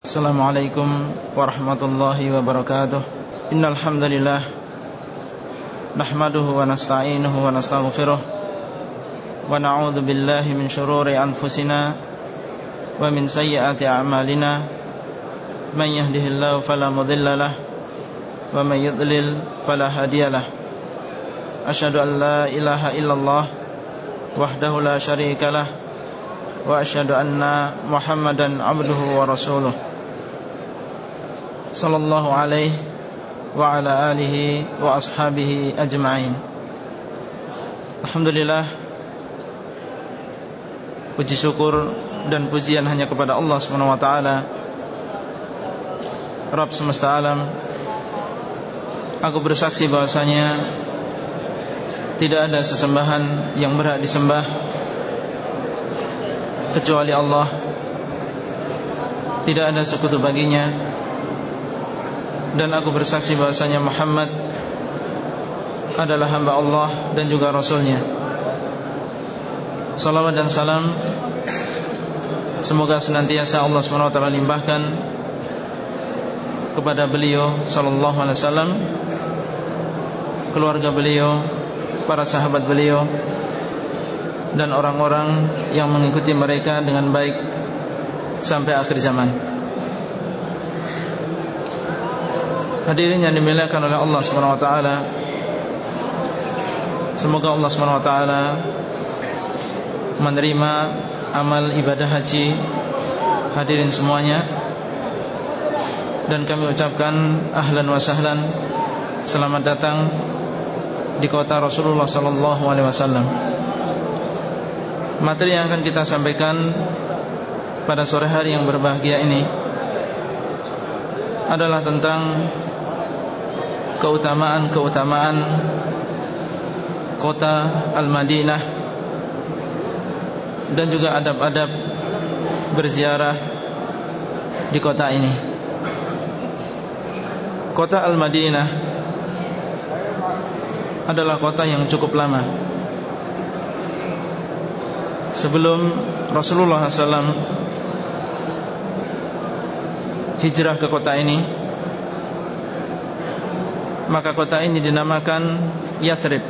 Assalamualaikum warahmatullahi wabarakatuh. Innalhamdulillah Nahmaduhu wa nasta'inuhu wa nasta'ughfiruh Wa na'udhu billahi min syururi anfusina Wa min sayyati a'malina. Man yahdihillahu falamudillalah Wa man yudlil falahadiyalah Ashadu an ilaha illallah Wahdahu la sharika Wa ashadu anna muhammadan abduhu wa rasuluh sallallahu alaihi wa ala alihi wa ashabihi ajma'in. Alhamdulillah. Puji syukur dan pujian hanya kepada Allah Subhanahu wa taala. Rabb semesta alam Aku bersaksi bahwasanya tidak ada sesembahan yang berhak disembah kecuali Allah. Tidak ada sekutu baginya. Dan aku bersaksi bahwasanya Muhammad Adalah hamba Allah dan juga Rasulnya. Salawat dan salam Semoga senantiasa Allah SWT limpahkan Kepada beliau Sallallahu alaihi wasallam Keluarga beliau Para sahabat beliau Dan orang-orang yang mengikuti mereka dengan baik Sampai akhir zaman Hadirin yang dimuliakan oleh Allah SWT Semoga Allah SWT Menerima amal ibadah haji. Hadirin semuanya Dan kami ucapkan Ahlan wa sahlan Selamat datang Di kota Rasulullah SAW Materi yang akan kita sampaikan Pada sore hari yang berbahagia ini Adalah tentang Keutamaan-keutamaan Kota Al-Madinah Dan juga adab-adab Berziarah Di kota ini. Kota Al-Madinah Adalah kota yang cukup lama. Sebelum Rasulullah SAW Hijrah ke kota ini Maka kota ini dinamakan Yathrib.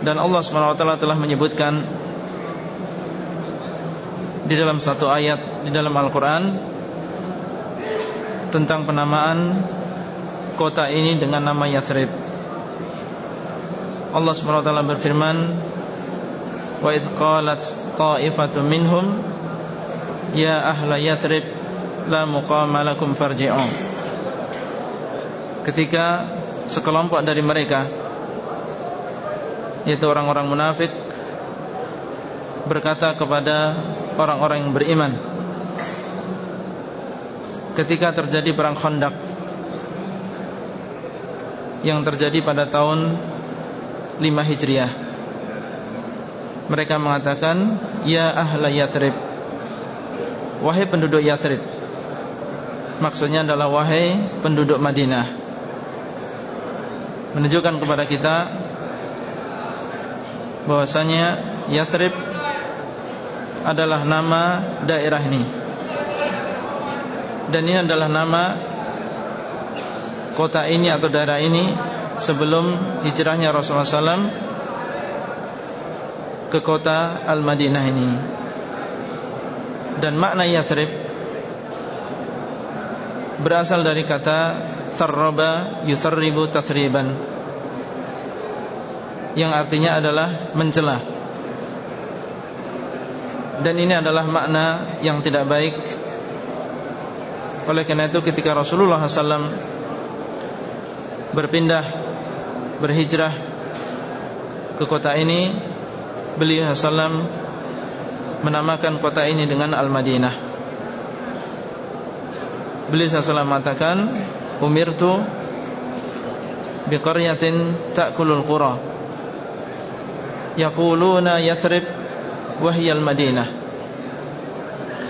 Dan Allah SWT telah menyebutkan Di dalam satu ayat Di dalam Al-Quran Tentang penamaan Kota ini dengan nama Yathrib. Allah SWT berfirman Wa idh qalat minhum Ya ahla Yathrib La muqama lakum Ketika sekelompok dari mereka Yaitu orang-orang munafik Berkata kepada orang-orang yang beriman Ketika terjadi perang Khandaq Yang terjadi pada tahun 5 Hijriah Mereka mengatakan Ya ahla Yathrib Wahai penduduk Yathrib Maksudnya adalah Wahai penduduk Madinah menunjukkan kepada kita bahwasanya Yathrib adalah nama daerah ini. Dan ini adalah nama kota ini atau daerah ini sebelum hijrahnya Rasulullah SAW ke kota Al-Madinah ini dan makna Yathrib berasal dari kata Tharraba yutharribu tathriban Yang artinya adalah mencela Dan ini adalah makna yang tidak baik. Oleh karena itu ketika Rasulullah SAW Berpindah Berhijrah Ke kota ini Beliau SAW Menamakan kota ini dengan Al-Madinah. Beliau SAW mengatakan umirtu biqaryatin ta'kulul qura. Yaquluna yathrib wa hiya al-madinah.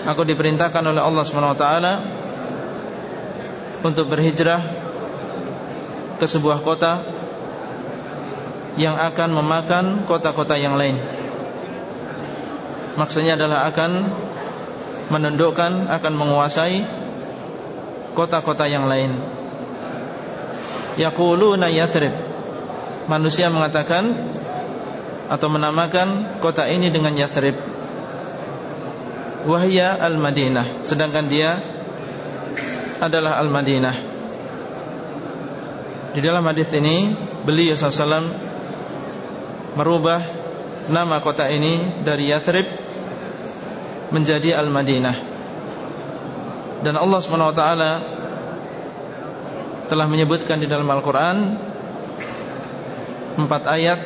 Aku diperintahkan oleh Allah taala untuk berhijrah ke sebuah kota yang akan memakan kota-kota yang lain maksudnya adalah akan menundukkan akan menguasai kota-kota yang lain. Yaquluna Yathrib. Manusia mengatakan atau menamakan kota ini dengan Yathrib. Wahya Al-Madinah, sedangkan dia adalah Al-Madinah. Di dalam hadis ini beliau SAW merubah nama kota ini dari Yathrib menjadi Al-Madinah. Dan Allah SWT telah menyebutkan di dalam Al-Quran Empat ayat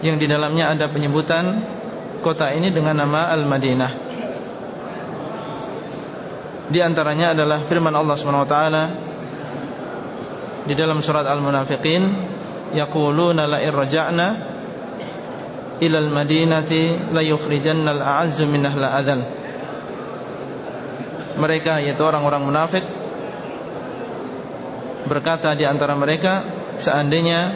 Yang di dalamnya ada penyebutan Kota ini dengan nama Al-Madinah Di antaranya adalah firman Allah SWT Di dalam surat Al-Munafiqin Yaquluna la'ir Ilal madinati La yukhrijanna al-a'azzu minahla adhal Mereka yaitu orang-orang munafik berkata di antara mereka seandainya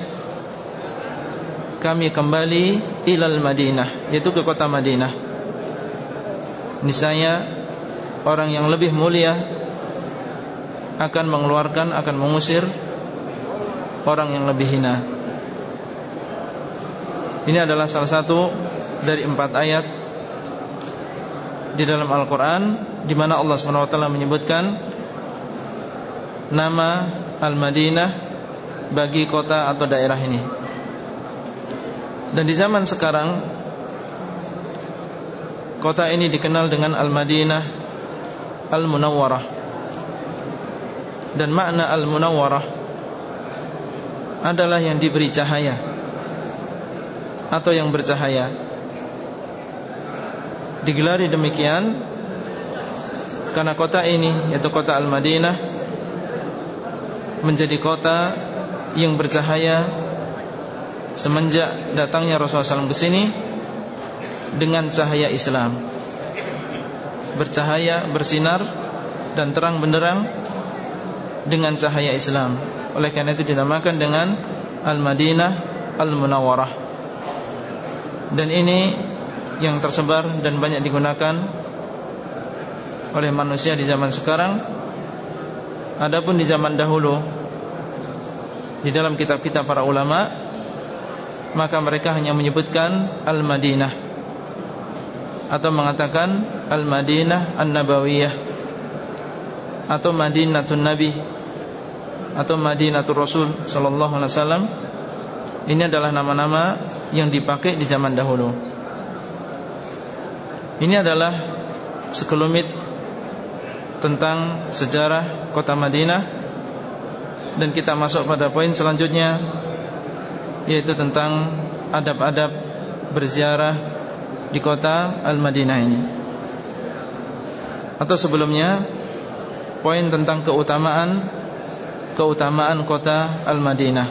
kami kembali ilal Madinah yaitu ke kota Madinah niscaya orang yang lebih mulia akan mengeluarkan akan mengusir orang yang lebih hina ini adalah salah satu dari empat ayat di dalam Al-Quran di mana Allah swt menyebutkan nama Al-Madinah bagi kota atau daerah ini. Dan di zaman sekarang kota ini dikenal dengan Al-Madinah Al-Munawwarah. Dan makna Al-Munawwarah adalah yang diberi cahaya atau yang bercahaya. Digelari demikian karena kota ini yaitu kota Al-Madinah menjadi kota yang bercahaya semenjak datangnya Rasulullah SAW ke sini dengan cahaya Islam. Bercahaya, bersinar dan terang benderang dengan cahaya Islam. Oleh karena itu dinamakan dengan Al-Madinah Al-Munawwarah. Dan ini yang tersebar dan banyak digunakan oleh manusia di zaman sekarang. Adapun di zaman dahulu di dalam kitab-kitab para ulama maka mereka hanya menyebutkan Al-Madinah atau mengatakan Al-Madinah An-Nabawiyah atau Madinatun Nabi atau Madinatul Rasul sallallahu alaihi wasallam ini adalah nama-nama yang dipakai di zaman dahulu. Ini adalah sekelumit tentang sejarah kota Madinah dan kita masuk pada poin selanjutnya yaitu tentang adab-adab berziarah di kota Al-Madinah ini. Atau sebelumnya poin tentang keutamaan keutamaan kota Al-Madinah.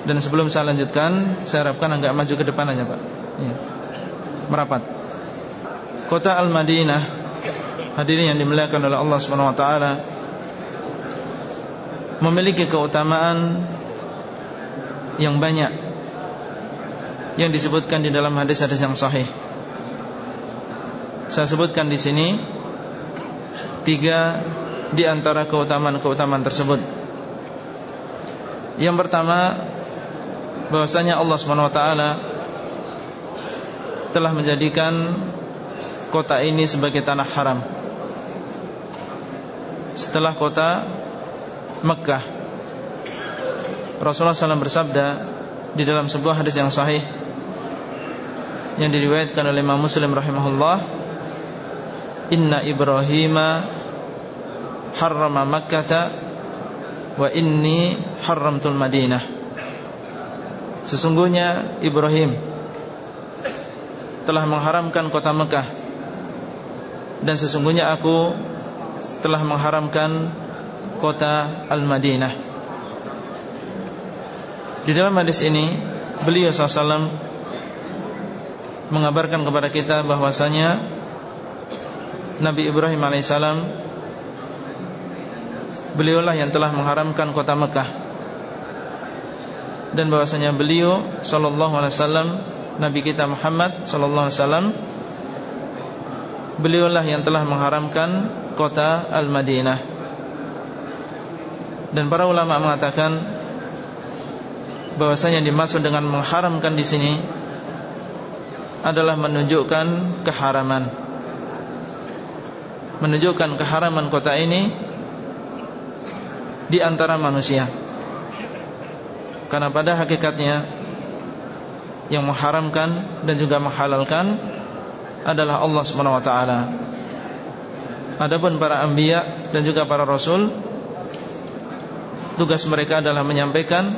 Dan sebelum saya lanjutkan, saya harapkan agak maju ke depan aja, Pak. Ya. Merapat. Kota Al-Madinah Hadirin yang dimuliakan oleh Allah taala memiliki keutamaan yang banyak yang disebutkan di dalam hadis-hadis yang sahih. Saya sebutkan di sini tiga di antara keutamaan-keutamaan tersebut. Yang pertama bahwasanya Allah Subhanahu wa taala telah menjadikan kota ini sebagai tanah haram. Setelah kota Mekah Rasulullah SAW bersabda Di dalam sebuah hadis yang sahih Yang diriwayatkan oleh Imam Muslim rahimahullah Inna Ibrahima Harrama Makkata Wa inni harramtul Madinah Sesungguhnya Ibrahim Telah mengharamkan kota Mekah Dan sesungguhnya aku telah mengharamkan kota Al-Madinah. Di dalam hadis ini beliau SAW mengabarkan kepada kita bahwasanya Nabi Ibrahim alaihissalam beliaulah yang telah mengharamkan kota Mekah dan bahwasanya beliau sallallahu alaihi wasallam Nabi kita Muhammad sallallahu alaihi wasallam Beliaulah yang telah mengharamkan kota Al-Madinah. Dan para ulama mengatakan bahwasanya dimaksud dengan mengharamkan di sini adalah menunjukkan keharaman. Menunjukkan keharaman kota ini di antara manusia karena pada hakikatnya yang mengharamkan dan juga menghalalkan adalah Allah taala. Adapun para anbiya dan juga para rasul tugas mereka adalah menyampaikan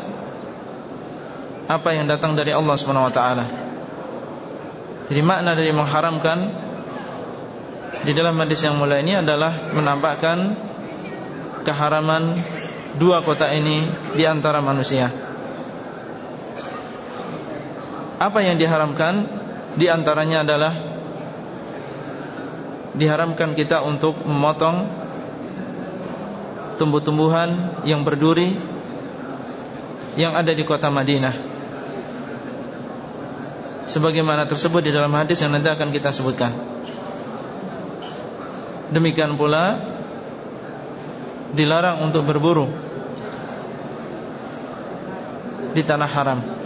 apa yang datang dari Allah taala. Jadi makna dari mengharamkan di dalam hadis yang mulia ini adalah menampakkan keharaman dua kota ini di antara manusia. Apa yang diharamkan? Di antaranya adalah Diharamkan kita untuk memotong Tumbuh-tumbuhan yang berduri Yang ada di kota Madinah. Sebagaimana tersebut di dalam hadis yang nanti akan kita sebutkan. Demikian pula Dilarang untuk berburu Di tanah haram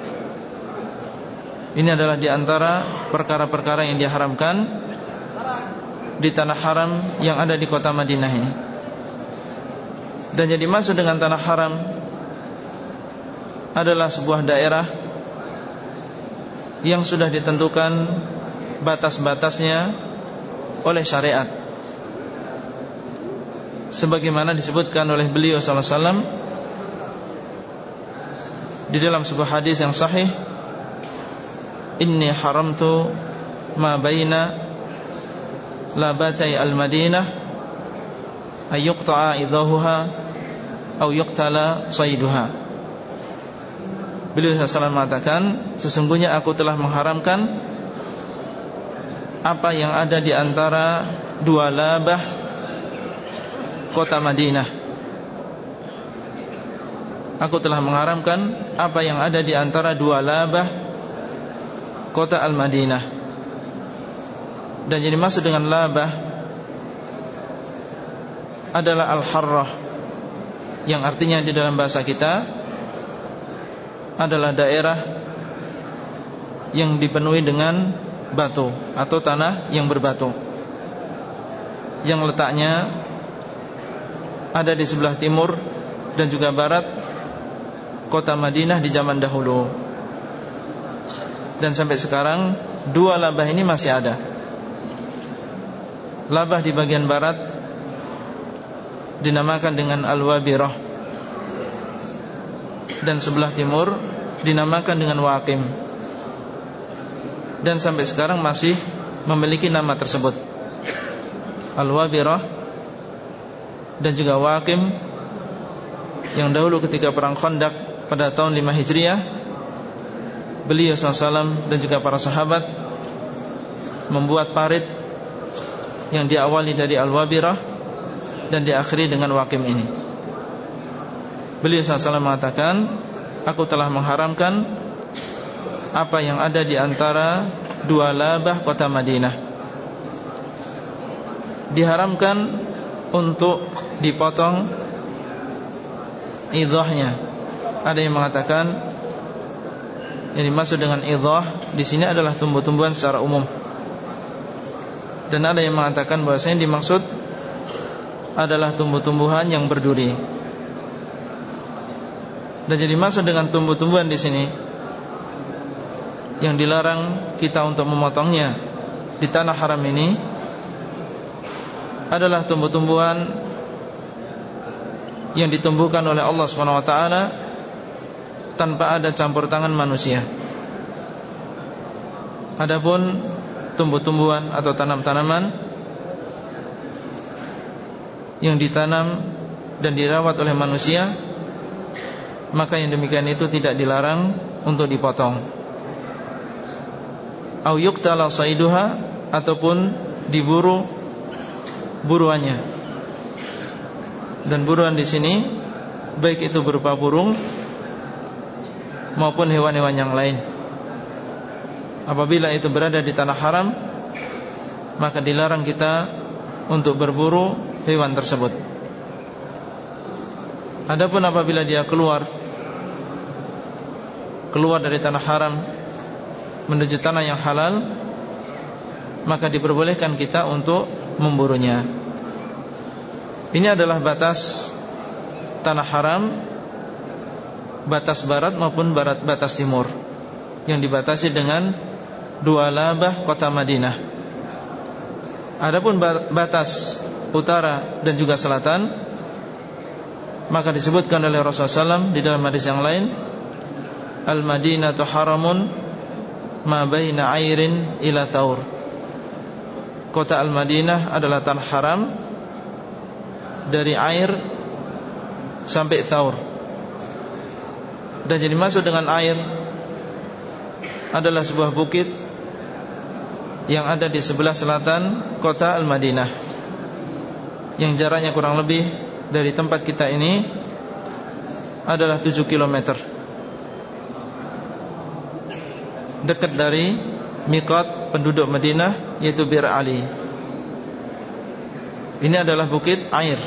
ini adalah di antara perkara-perkara yang diharamkan di tanah haram yang ada di kota Madinah ini. Dan jadi masuk dengan tanah haram adalah sebuah daerah yang sudah ditentukan batas-batasnya oleh syariat. Sebagaimana disebutkan oleh beliau sallallahu alaihi di dalam sebuah hadis yang sahih Inni haramtu ma baina labatai al-Madinah ayyuqta'a idahuha au yuqtala sayduha. Beliau SAW mengatakan Sesungguhnya aku telah mengharamkan Apa yang ada di antara Dua labah Kota Madinah Aku telah mengharamkan Apa yang ada di antara dua labah kota Al-Madinah. Dan jadi maksud dengan labah Adalah Al-Harrah Yang artinya di dalam bahasa kita Adalah daerah Yang dipenuhi dengan batu Atau tanah yang berbatu. Yang letaknya Ada di sebelah timur Dan juga barat Kota Madinah di zaman dahulu dan sampai sekarang dua labah ini masih ada. Labah di bagian barat dinamakan dengan Al-Wabirah dan sebelah timur dinamakan dengan Waqim. Dan sampai sekarang masih memiliki nama tersebut. Al-Wabirah dan juga Waqim yang dahulu ketika perang Khandaq pada tahun 5 Hijriah beliau SAW dan juga para sahabat membuat parit yang diawali dari Al-Wabirah dan diakhiri dengan Wakim ini. Beliau SAW mengatakan, aku telah mengharamkan apa yang ada di antara dua labah kota Madinah. Diharamkan untuk dipotong idahnya. Ada yang mengatakan yang dimaksud dengan idah di sini adalah tumbuh-tumbuhan secara umum. Dan ada yang mengatakan bahwasanya dimaksud adalah tumbuh-tumbuhan yang berduri. Dan jadi maksud dengan tumbuh-tumbuhan di sini yang dilarang kita untuk memotongnya di tanah haram ini adalah tumbuh-tumbuhan yang ditumbuhkan oleh Allah taala tanpa ada campur tangan manusia. Adapun tumbuh-tumbuhan atau tanam-tanaman yang ditanam dan dirawat oleh manusia, maka yang demikian itu tidak dilarang untuk dipotong. Au yuqtala saiduha ataupun diburu buruannya. Dan buruan di sini baik itu berupa burung maupun hewan-hewan yang lain. Apabila itu berada di tanah haram Maka dilarang kita Untuk berburu hewan tersebut. Adapun apabila dia keluar Keluar dari tanah haram Menuju tanah yang halal Maka diperbolehkan kita untuk Memburunya. Ini adalah batas Tanah haram Batas barat maupun barat batas timur Yang dibatasi dengan Dua labah kota Madinah. Adapun batas Utara dan juga selatan Maka disebutkan oleh Rasulullah SAW Di dalam hadis yang lain Al-Madinatu haramun Ma baina airin ila thawr. Kota Al-Madinah adalah tanah haram Dari air Sampai thawr Dan jadi masuk dengan air Adalah sebuah bukit Yang ada di sebelah selatan Kota Al-Madinah Yang jaraknya kurang lebih Dari tempat kita ini Adalah 7 kilometer dekat dari mikot penduduk Madinah yaitu Bir Ali. Ini adalah bukit air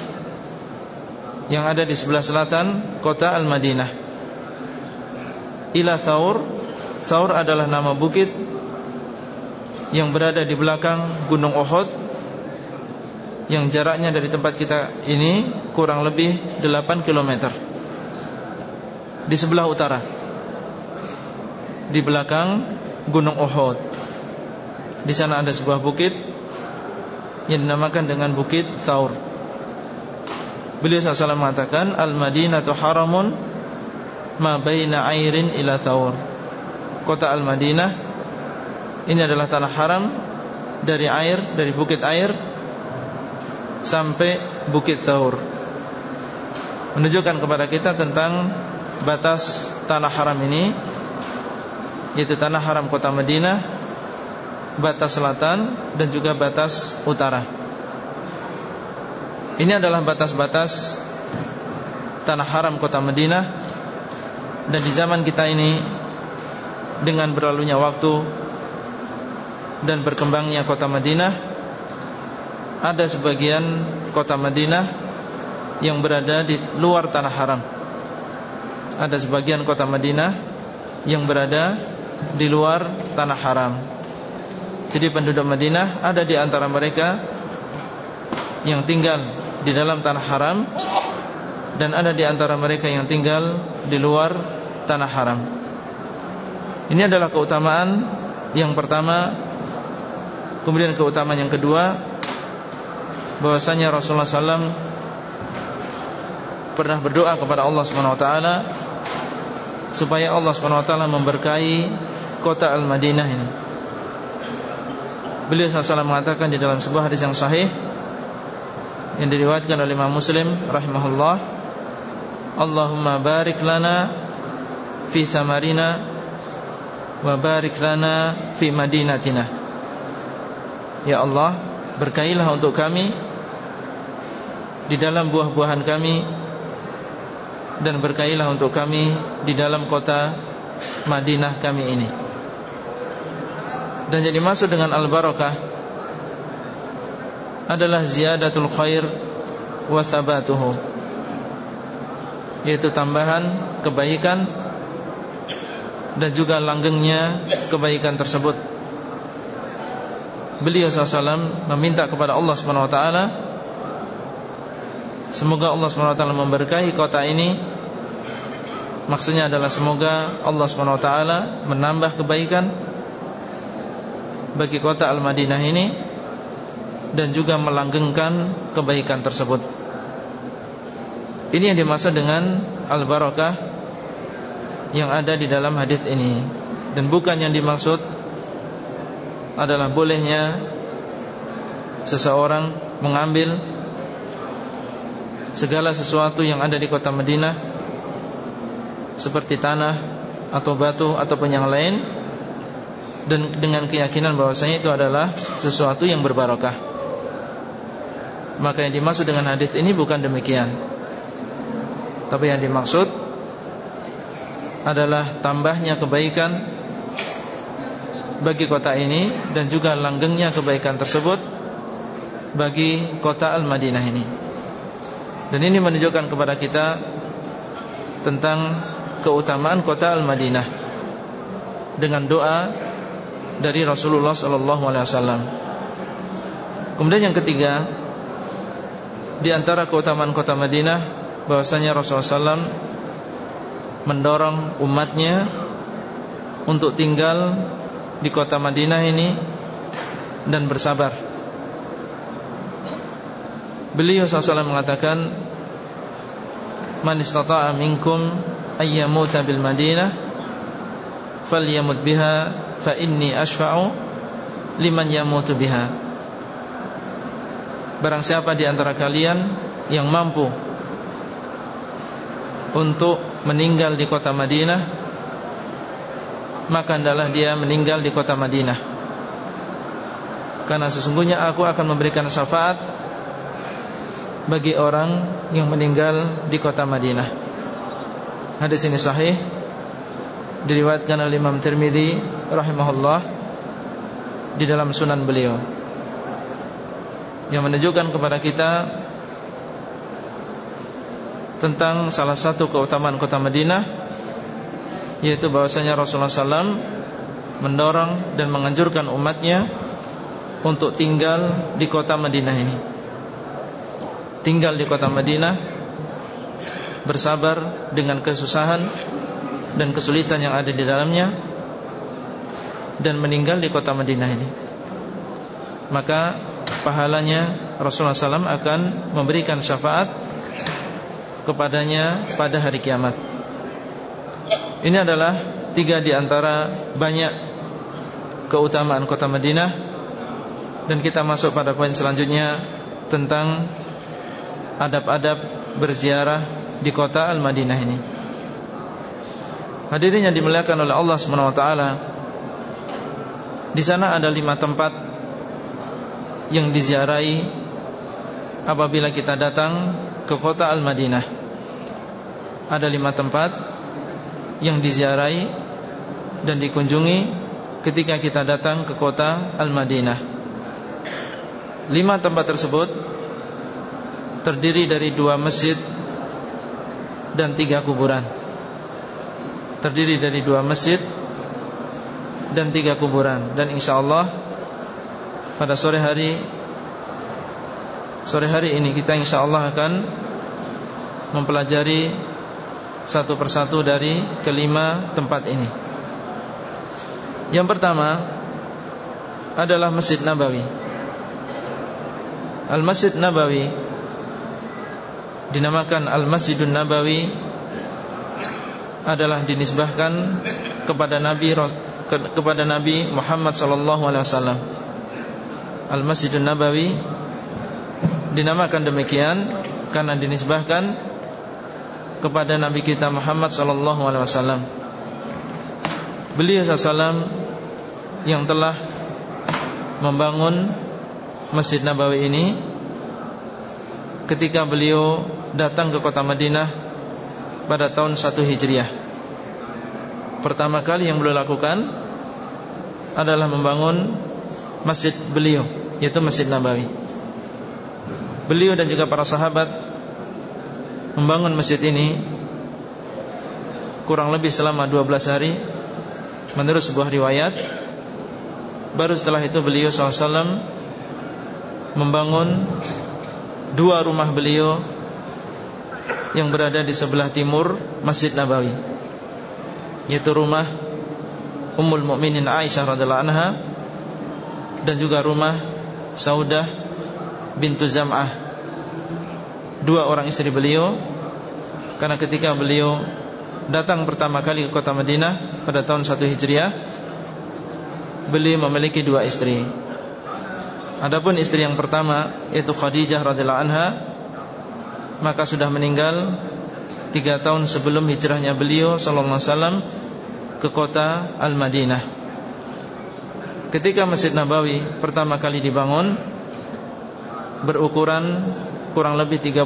yang ada di sebelah selatan kota Al-Madinah. Ila Thaur, Thaur adalah nama bukit yang berada di belakang Gunung Uhud yang jaraknya dari tempat kita ini kurang lebih 8 km. Di sebelah utara di belakang Gunung Uhud. Di sana ada sebuah bukit yang dinamakan dengan Bukit Thaur. Beliau SAW mengatakan Al-Madinatu haramun ma baina airin ila Thaur. Kota Al-Madinah ini adalah tanah haram dari air, dari bukit air sampai Bukit Thaur. Menunjukkan kepada kita tentang batas tanah haram ini yaitu tanah haram kota Madinah batas selatan dan juga batas utara ini adalah batas-batas tanah haram kota Madinah dan di zaman kita ini dengan berlalunya waktu dan berkembangnya kota Madinah ada sebagian kota Madinah yang berada di luar tanah haram ada sebagian kota Madinah yang berada di luar tanah haram. Jadi penduduk Madinah ada di antara mereka yang tinggal di dalam tanah haram dan ada di antara mereka yang tinggal di luar tanah haram. Ini adalah keutamaan yang pertama. Kemudian keutamaan yang kedua bahwasanya Rasulullah SAW pernah berdoa kepada Allah Taala supaya Allah SWT memberkahi kota Al-Madinah ini. Beliau SAW mengatakan di dalam sebuah hadis yang sahih yang diriwayatkan oleh Imam Muslim rahimahullah, Allahumma barik lana fi thamarina wa barik lana fi madinatina. Ya Allah, berkailah untuk kami di dalam buah-buahan kami dan berkailah untuk kami di dalam kota Madinah kami ini. Dan jadi masuk dengan al-barakah adalah ziyadatul khair wa thabatuhu. Yaitu tambahan kebaikan dan juga langgengnya kebaikan tersebut. Beliau SAW meminta kepada Allah Subhanahu wa taala Semoga Allah SWT memberkahi kota ini Maksudnya adalah semoga Allah SWT menambah kebaikan Bagi kota Al-Madinah ini Dan juga melanggengkan kebaikan tersebut Ini yang dimaksud dengan Al-Barakah Yang ada di dalam hadis ini Dan bukan yang dimaksud Adalah bolehnya Seseorang mengambil segala sesuatu yang ada di kota Madinah seperti tanah atau batu ataupun yang lain dan dengan keyakinan bahwasanya itu adalah sesuatu yang berbarokah. Maka yang dimaksud dengan hadis ini bukan demikian. Tapi yang dimaksud adalah tambahnya kebaikan bagi kota ini dan juga langgengnya kebaikan tersebut bagi kota Al-Madinah ini. Dan ini menunjukkan kepada kita tentang keutamaan kota Al-Madinah dengan doa dari Rasulullah sallallahu alaihi wasallam. Kemudian yang ketiga di antara keutamaan kota Madinah bahwasanya Rasulullah SAW mendorong umatnya untuk tinggal di kota Madinah ini dan bersabar. Beliau SAW mengatakan Man istata'a minkum ayyamuta bil Madinah falyamut biha fa inni ashfa'u liman yamutu biha Barang siapa di antara kalian yang mampu untuk meninggal di kota Madinah maka adalah dia meninggal di kota Madinah. Karena sesungguhnya aku akan memberikan syafaat bagi orang yang meninggal di kota Madinah. Hadis ini sahih diriwayatkan oleh Imam Tirmidzi rahimahullah di dalam sunan beliau yang menunjukkan kepada kita tentang salah satu keutamaan kota Madinah yaitu bahwasanya Rasulullah SAW mendorong dan menganjurkan umatnya untuk tinggal di kota Madinah ini. Tinggal di kota Madinah bersabar dengan kesusahan dan kesulitan yang ada di dalamnya dan meninggal di kota Madinah ini. Maka pahalanya Rasulullah SAW akan memberikan syafaat kepadanya pada hari kiamat. Ini adalah tiga di antara banyak keutamaan kota Madinah dan kita masuk pada poin selanjutnya tentang adab-adab berziarah di kota Al-Madinah ini. Hadirin yang dimuliakan oleh Allah SWT Di sana ada lima tempat yang diziarahi apabila kita datang ke kota Al-Madinah. Ada lima tempat yang diziarahi dan dikunjungi ketika kita datang ke kota Al-Madinah. Lima tempat tersebut terdiri dari dua masjid dan tiga kuburan. Terdiri dari dua masjid dan tiga kuburan dan insya Allah pada sore hari Sore hari ini kita insya Allah akan Mempelajari Satu persatu dari kelima tempat ini. Yang pertama Adalah Masjid Nabawi. Al-Masjid Nabawi Dinamakan Al-Masjidun Nabawi Adalah dinisbahkan Kepada Nabi Kepada Nabi Muhammad Sallallahu Alaihi Wasallam. Al-Masjidun Nabawi dinamakan demikian karena dinisbahkan kepada Nabi kita Muhammad sallallahu alaihi wasallam. Beliau sallallahu yang telah membangun Masjid Nabawi ini ketika beliau datang ke kota Madinah pada tahun 1 Hijriah. Pertama kali yang beliau lakukan adalah membangun masjid beliau yaitu Masjid Nabawi. Beliau dan juga para sahabat membangun masjid ini kurang lebih selama 12 hari menurut sebuah riwayat. Baru setelah itu beliau SAW membangun dua rumah beliau yang berada di sebelah timur Masjid Nabawi yaitu rumah Ummul Mukminin Aisyah radhiallahu anha dan juga rumah Saudah bintu Zam'ah Dua orang istri beliau. Karena ketika beliau Datang pertama kali ke kota Madinah Pada tahun 1 Hijriah Beliau memiliki dua istri. Adapun istri yang pertama Yaitu Khadijah radhiyallahu anha Maka sudah meninggal Tiga tahun sebelum hijrahnya beliau Sallallahu alaihi wasallam Ke kota Al-Madinah. Ketika Masjid Nabawi pertama kali dibangun Berukuran kurang lebih 30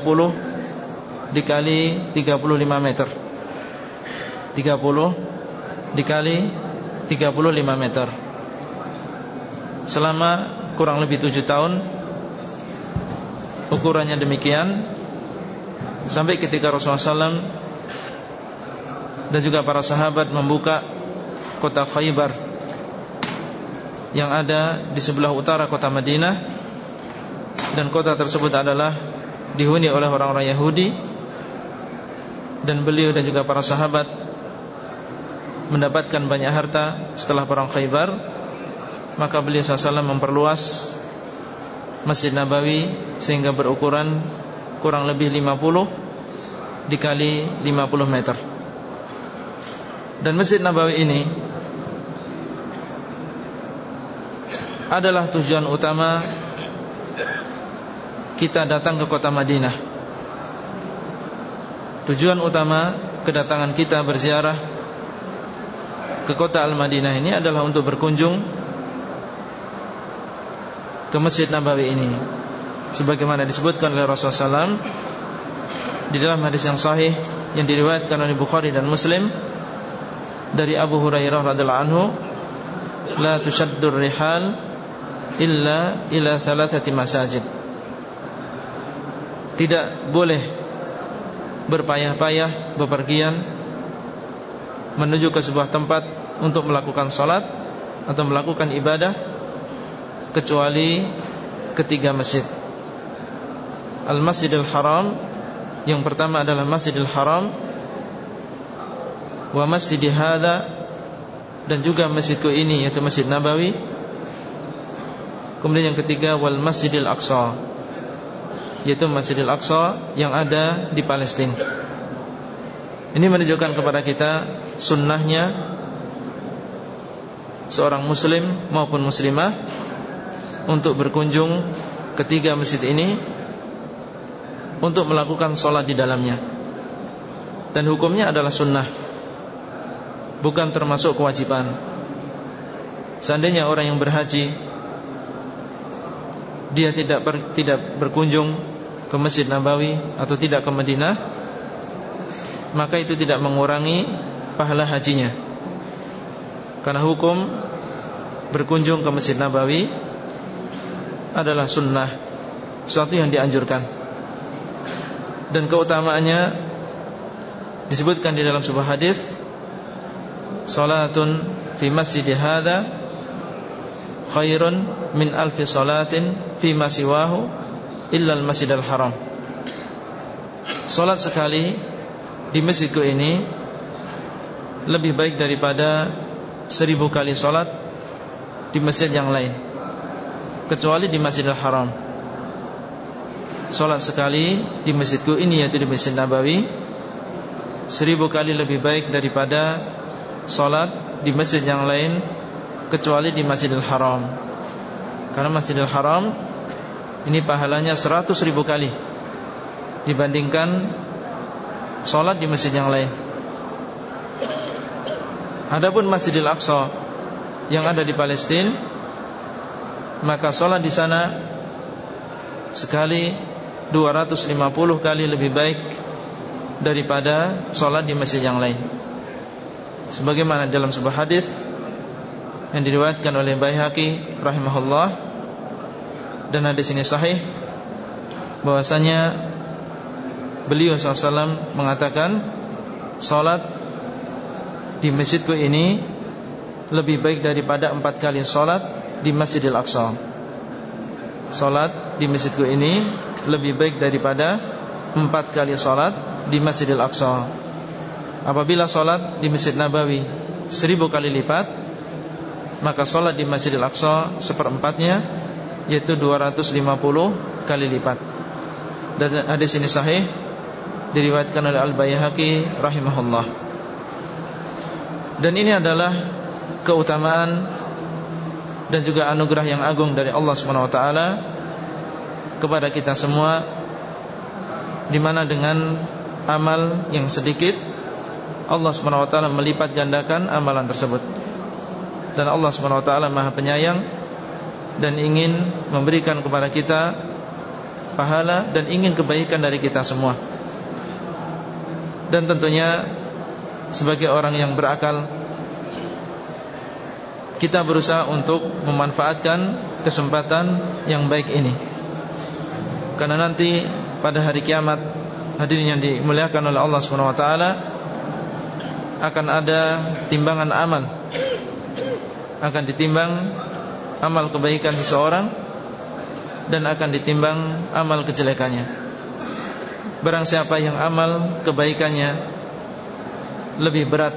Dikali 35 meter. 30 Dikali 35 meter. Selama kurang lebih tujuh tahun ukurannya demikian. Sampai ketika Rasulullah SAW dan juga para sahabat membuka kota Khaybar yang ada di sebelah utara kota Madinah dan kota tersebut adalah dihuni oleh orang-orang Yahudi dan beliau dan juga para sahabat mendapatkan banyak harta setelah perang Khaybar. Maka beliau SAW memperluas Masjid Nabawi sehingga berukuran kurang lebih 50 dikali 50 meter. Dan Masjid Nabawi ini adalah tujuan utama kita datang ke kota Madinah. Tujuan utama kedatangan kita berziarah ke kota Al-Madinah ini adalah untuk berkunjung ke Masjid Nabawi ini. Sebagaimana disebutkan oleh Rasulullah SAW di dalam hadis yang sahih yang diriwayatkan oleh Bukhari dan Muslim dari Abu Hurairah radhiallahu anhu, la tushaddur rihal illa ila thalathati masajid tidak boleh berpayah-payah bepergian menuju ke sebuah tempat untuk melakukan salat atau melakukan ibadah kecuali ketiga masjid. Al-Masjidil Haram yang pertama adalah Masjidil Haram wa Hadza dan juga masjidku ini yaitu Masjid Nabawi. Kemudian yang ketiga wal Masjidil Aqsa yaitu Masjidil Aqsa yang ada di Palestina. Ini menunjukkan kepada kita sunnahnya seorang muslim maupun muslimah untuk berkunjung ketiga masjid ini untuk melakukan sholat di dalamnya. Dan hukumnya adalah sunnah, bukan termasuk kewajiban. Seandainya orang yang berhaji dia tidak ber, tidak berkunjung ke Masjid Nabawi atau tidak ke Madinah maka itu tidak mengurangi pahala hajinya. Karena hukum berkunjung ke Masjid Nabawi adalah sunnah suatu yang dianjurkan. Dan keutamaannya disebutkan di dalam sebuah hadis salatun fi masjid hadza khairun min alfi salatin fi masiwahu illa al-masjidil haram. Salat sekali di masjidku ini lebih baik daripada seribu kali salat di masjid yang lain. Kecuali di Masjidil Haram. Salat sekali di masjidku ini yaitu di Masjid Nabawi seribu kali lebih baik daripada salat di masjid yang lain kecuali di Masjidil Haram. Karena Masjidil Haram Ini pahalanya 100 ribu kali Dibandingkan Sholat di masjid yang lain. Adapun Masjidil Aqsa Yang ada di Palestina Maka sholat di sana Sekali 250 kali lebih baik Daripada sholat di masjid yang lain. Sebagaimana dalam sebuah hadis yang diriwayatkan oleh Baihaqi rahimahullah dan hadis ini sahih bahwasanya beliau SAW mengatakan salat di masjidku ini lebih baik daripada empat kali salat di Masjidil Aqsa. Salat di masjidku ini lebih baik daripada empat kali salat di Masjidil Aqsa. Apabila salat di Masjid Nabawi seribu kali lipat maka sholat di Masjidil Aqsa seperempatnya yaitu 250 kali lipat. Dan hadis ini sahih diriwayatkan oleh Al-Baihaqi rahimahullah. Dan ini adalah keutamaan dan juga anugerah yang agung dari Allah Subhanahu wa taala kepada kita semua di mana dengan amal yang sedikit Allah Subhanahu wa taala melipat gandakan amalan tersebut dan Allah SWT maha penyayang dan ingin memberikan kepada kita pahala dan ingin kebaikan dari kita semua dan tentunya sebagai orang yang berakal kita berusaha untuk memanfaatkan kesempatan yang baik ini. Karena nanti pada hari kiamat hadirin yang dimuliakan oleh Allah Subhanahu wa taala akan ada timbangan amal. Akan ditimbang amal kebaikan seseorang dan akan ditimbang amal kejelekannya. Barang siapa yang amal kebaikannya lebih berat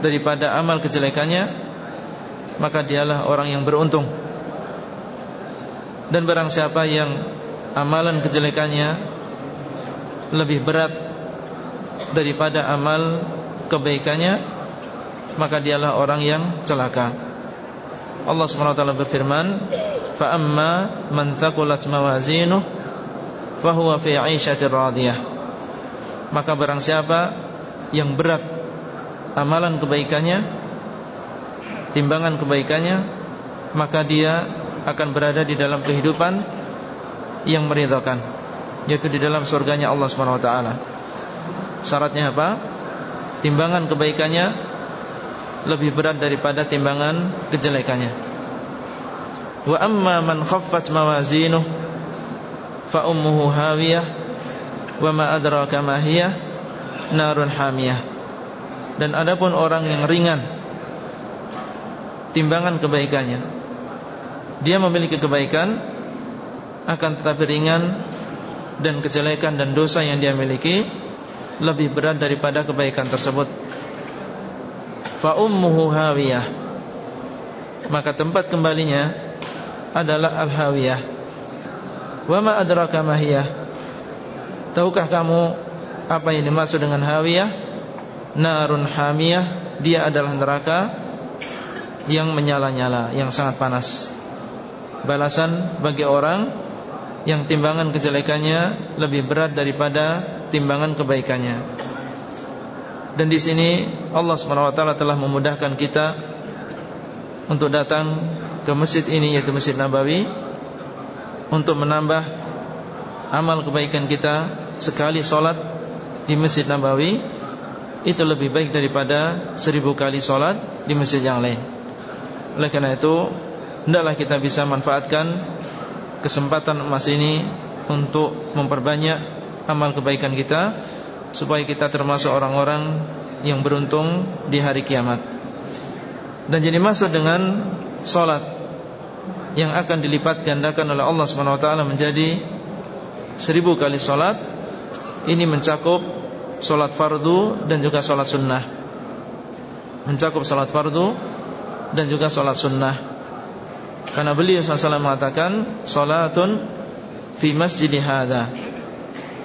daripada amal kejelekannya, maka dialah orang yang beruntung. Dan barang siapa yang amalan kejelekannya lebih berat daripada amal kebaikannya, maka dialah orang yang celaka. Allah Subhanahu wa taala berfirman, "Fa amma man thaqulat mawazinuhu fa huwa fi 'ishatir radiyah." Maka barang siapa yang berat amalan kebaikannya, timbangan kebaikannya, maka dia akan berada di dalam kehidupan yang meridhakan, yaitu di dalam surganya Allah Subhanahu wa taala. Syaratnya apa? Timbangan kebaikannya lebih berat daripada timbangan kejelekannya. Wa amma man khaffat mawazinuh fa ummuhu hawiyah wa ma adraka ma hiya narun hamiyah. Dan adapun orang yang ringan timbangan kebaikannya dia memiliki kebaikan akan tetapi ringan dan kejelekan dan dosa yang dia miliki lebih berat daripada kebaikan tersebut fa ummuhu hawiyah. Maka tempat kembalinya adalah al-hawiyah. Wa ma adraka ma tahukah kamu apa yang dimaksud dengan hawiyah? Narun hamiyah. Dia adalah neraka yang menyala-nyala yang sangat panas. Balasan bagi orang yang timbangan kejelekannya lebih berat daripada timbangan kebaikannya dan di sini Allah Subhanahu telah memudahkan kita untuk datang ke masjid ini yaitu Masjid Nabawi untuk menambah amal kebaikan kita sekali solat di Masjid Nabawi itu lebih baik daripada seribu kali solat di masjid yang lain. Oleh karena itu, hendaklah kita bisa manfaatkan kesempatan emas ini untuk memperbanyak amal kebaikan kita supaya kita termasuk orang-orang yang beruntung di hari kiamat. Dan jadi masuk dengan solat yang akan dilipat gandakan oleh Allah Taala menjadi seribu kali solat. Ini mencakup solat fardu dan juga solat sunnah. Mencakup solat fardu dan juga solat sunnah. Karena beliau SAW mengatakan Solatun fi masjid hadha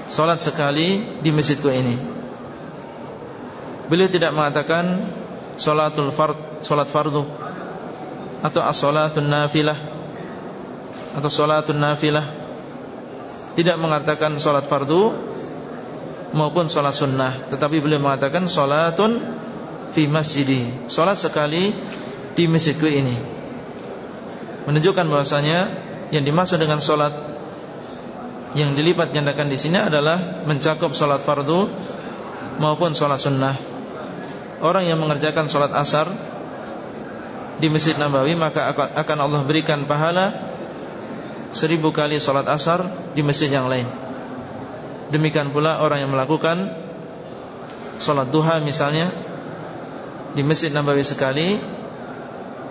Salat sekali di masjidku ini. Beliau tidak mengatakan Salatul fard, salat fardu. Atau as-salatun nafilah. Atau salatun nafilah. Tidak mengatakan salat fardu Maupun salat sunnah. Tetapi beliau mengatakan Salatun fi masjidi. Salat sekali di masjidku ini. Menunjukkan bahwasanya Yang dimaksud dengan salat yang dilipat gandakan di sini adalah mencakup sholat fardu maupun sholat sunnah. Orang yang mengerjakan sholat asar di Masjid Nabawi maka akan Allah berikan pahala seribu kali sholat asar di masjid yang lain. Demikian pula orang yang melakukan sholat duha misalnya di Masjid Nabawi sekali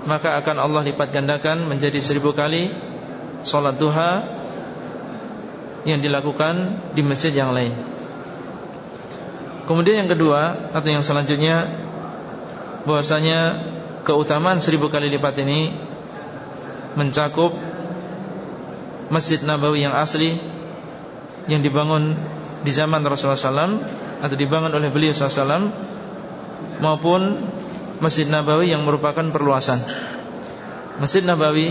maka akan Allah lipat gandakan menjadi seribu kali sholat duha yang dilakukan di masjid yang lain. Kemudian yang kedua atau yang selanjutnya bahwasanya keutamaan seribu kali lipat ini mencakup Masjid Nabawi yang asli yang dibangun di zaman Rasulullah SAW atau dibangun oleh beliau SAW maupun Masjid Nabawi yang merupakan perluasan. Masjid Nabawi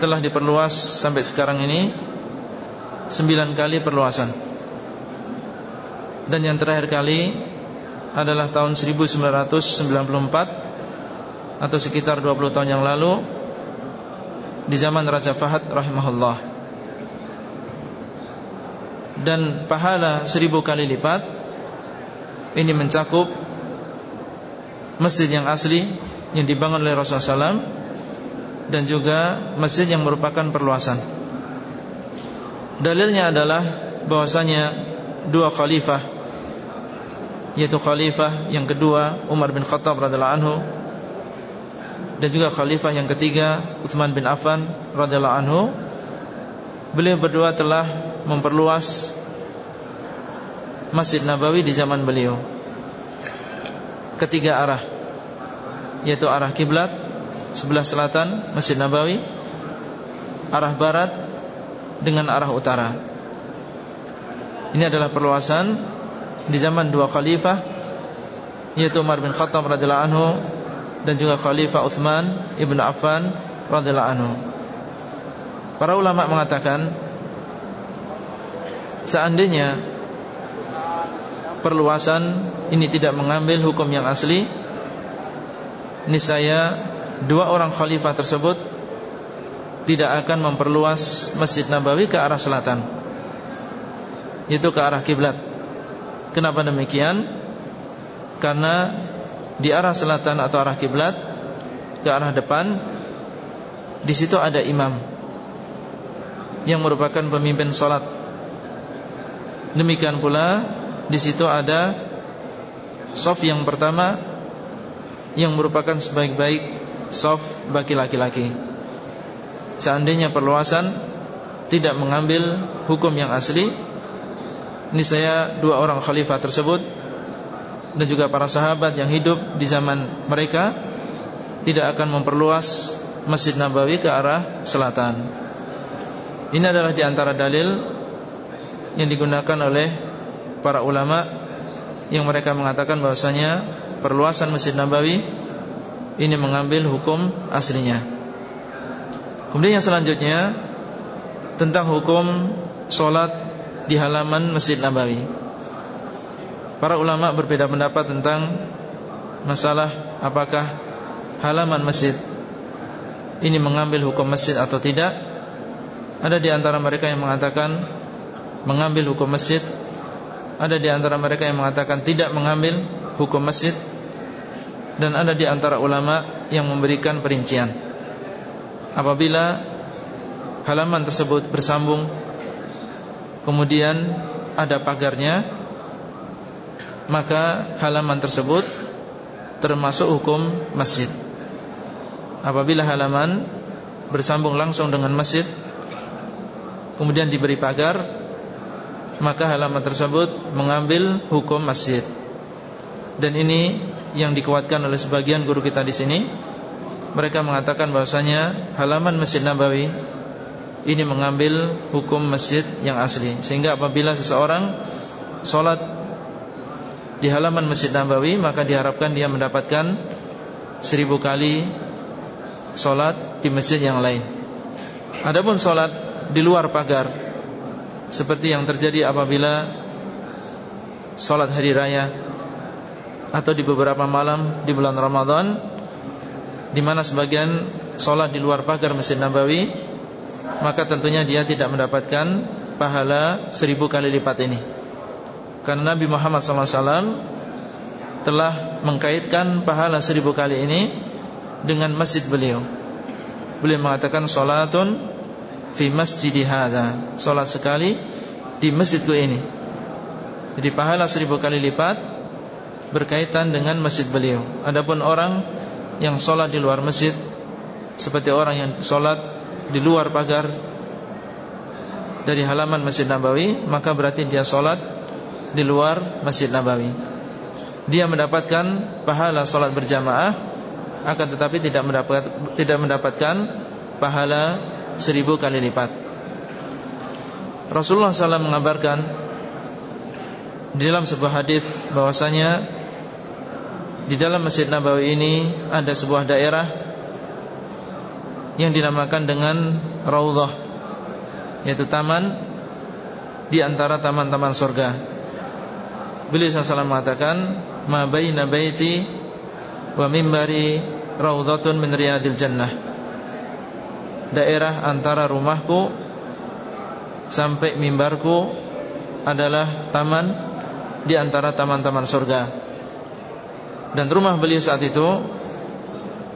telah diperluas sampai sekarang ini sembilan kali perluasan Dan yang terakhir kali adalah tahun 1994 Atau sekitar 20 tahun yang lalu Di zaman Raja Fahad rahimahullah Dan pahala seribu kali lipat Ini mencakup Masjid yang asli yang dibangun oleh Rasulullah SAW dan juga masjid yang merupakan perluasan. Dalilnya adalah bahwasanya dua khalifah yaitu khalifah yang kedua Umar bin Khattab radhiyallahu anhu dan juga khalifah yang ketiga Uthman bin Affan radhiyallahu anhu beliau berdua telah memperluas Masjid Nabawi di zaman beliau. Ketiga arah yaitu arah kiblat sebelah selatan Masjid Nabawi arah barat dengan arah utara ini adalah perluasan di zaman dua khalifah yaitu Umar bin Khattab radhiyallahu anhu dan juga khalifah Uthman ibn Affan radhiyallahu anhu. Para ulama mengatakan seandainya perluasan ini tidak mengambil hukum yang asli niscaya dua orang khalifah tersebut tidak akan memperluas Masjid Nabawi ke arah selatan itu ke arah kiblat. Kenapa demikian? Karena di arah selatan atau arah kiblat ke arah depan di situ ada imam yang merupakan pemimpin solat. Demikian pula di situ ada sof yang pertama yang merupakan sebaik-baik sof bagi laki-laki. Seandainya perluasan tidak mengambil hukum yang asli ini saya dua orang khalifah tersebut Dan juga para sahabat yang hidup di zaman mereka Tidak akan memperluas Masjid Nabawi ke arah selatan. Ini adalah di antara dalil Yang digunakan oleh para ulama Yang mereka mengatakan bahwasanya Perluasan Masjid Nabawi Ini mengambil hukum aslinya Kemudian yang selanjutnya Tentang hukum Solat di halaman Masjid Nabawi. Para ulama berbeda pendapat tentang masalah apakah halaman masjid ini mengambil hukum masjid atau tidak. Ada di antara mereka yang mengatakan mengambil hukum masjid. Ada di antara mereka yang mengatakan tidak mengambil hukum masjid. Dan ada di antara ulama yang memberikan perincian. Apabila halaman tersebut bersambung kemudian ada pagarnya maka halaman tersebut termasuk hukum masjid. Apabila halaman bersambung langsung dengan masjid kemudian diberi pagar maka halaman tersebut mengambil hukum masjid. Dan ini yang dikuatkan oleh sebagian guru kita di sini mereka mengatakan bahwasanya halaman Masjid Nabawi ini mengambil hukum masjid yang asli. Sehingga apabila seseorang Sholat Di halaman masjid Nabawi Maka diharapkan dia mendapatkan Seribu kali Sholat di masjid yang lain. Adapun sholat Di luar pagar Seperti yang terjadi apabila Sholat hari raya Atau di beberapa malam Di bulan Ramadan di mana sebagian sholat di luar pagar Masjid Nabawi maka tentunya dia tidak mendapatkan pahala seribu kali lipat ini. Karena Nabi Muhammad SAW telah mengkaitkan pahala seribu kali ini dengan masjid beliau. Beliau mengatakan solatun fi masjid hada, solat sekali di masjidku ini. Jadi pahala seribu kali lipat berkaitan dengan masjid beliau. Adapun orang yang solat di luar masjid seperti orang yang solat di luar pagar dari halaman Masjid Nabawi maka berarti dia sholat di luar Masjid Nabawi. Dia mendapatkan pahala sholat berjamaah akan tetapi tidak mendapat tidak mendapatkan pahala seribu kali lipat. Rasulullah SAW mengabarkan di dalam sebuah hadis bahwasanya di dalam Masjid Nabawi ini ada sebuah daerah yang dinamakan dengan Raudhah yaitu taman di antara taman-taman surga. Beliau SAW mengatakan, "Ma baina baiti wa mimbari raudhatun min riyadil jannah." Daerah antara rumahku sampai mimbarku adalah taman di antara taman-taman surga. Dan rumah beliau saat itu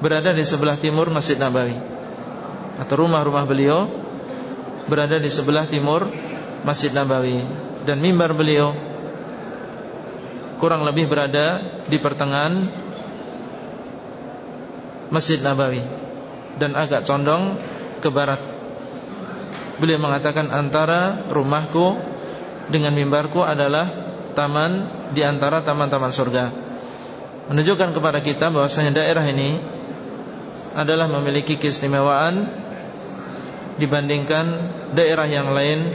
berada di sebelah timur Masjid Nabawi atau rumah-rumah beliau berada di sebelah timur Masjid Nabawi dan mimbar beliau kurang lebih berada di pertengahan Masjid Nabawi dan agak condong ke barat. Beliau mengatakan antara rumahku dengan mimbarku adalah taman di antara taman-taman surga. Menunjukkan kepada kita bahwasanya daerah ini adalah memiliki keistimewaan dibandingkan daerah yang lain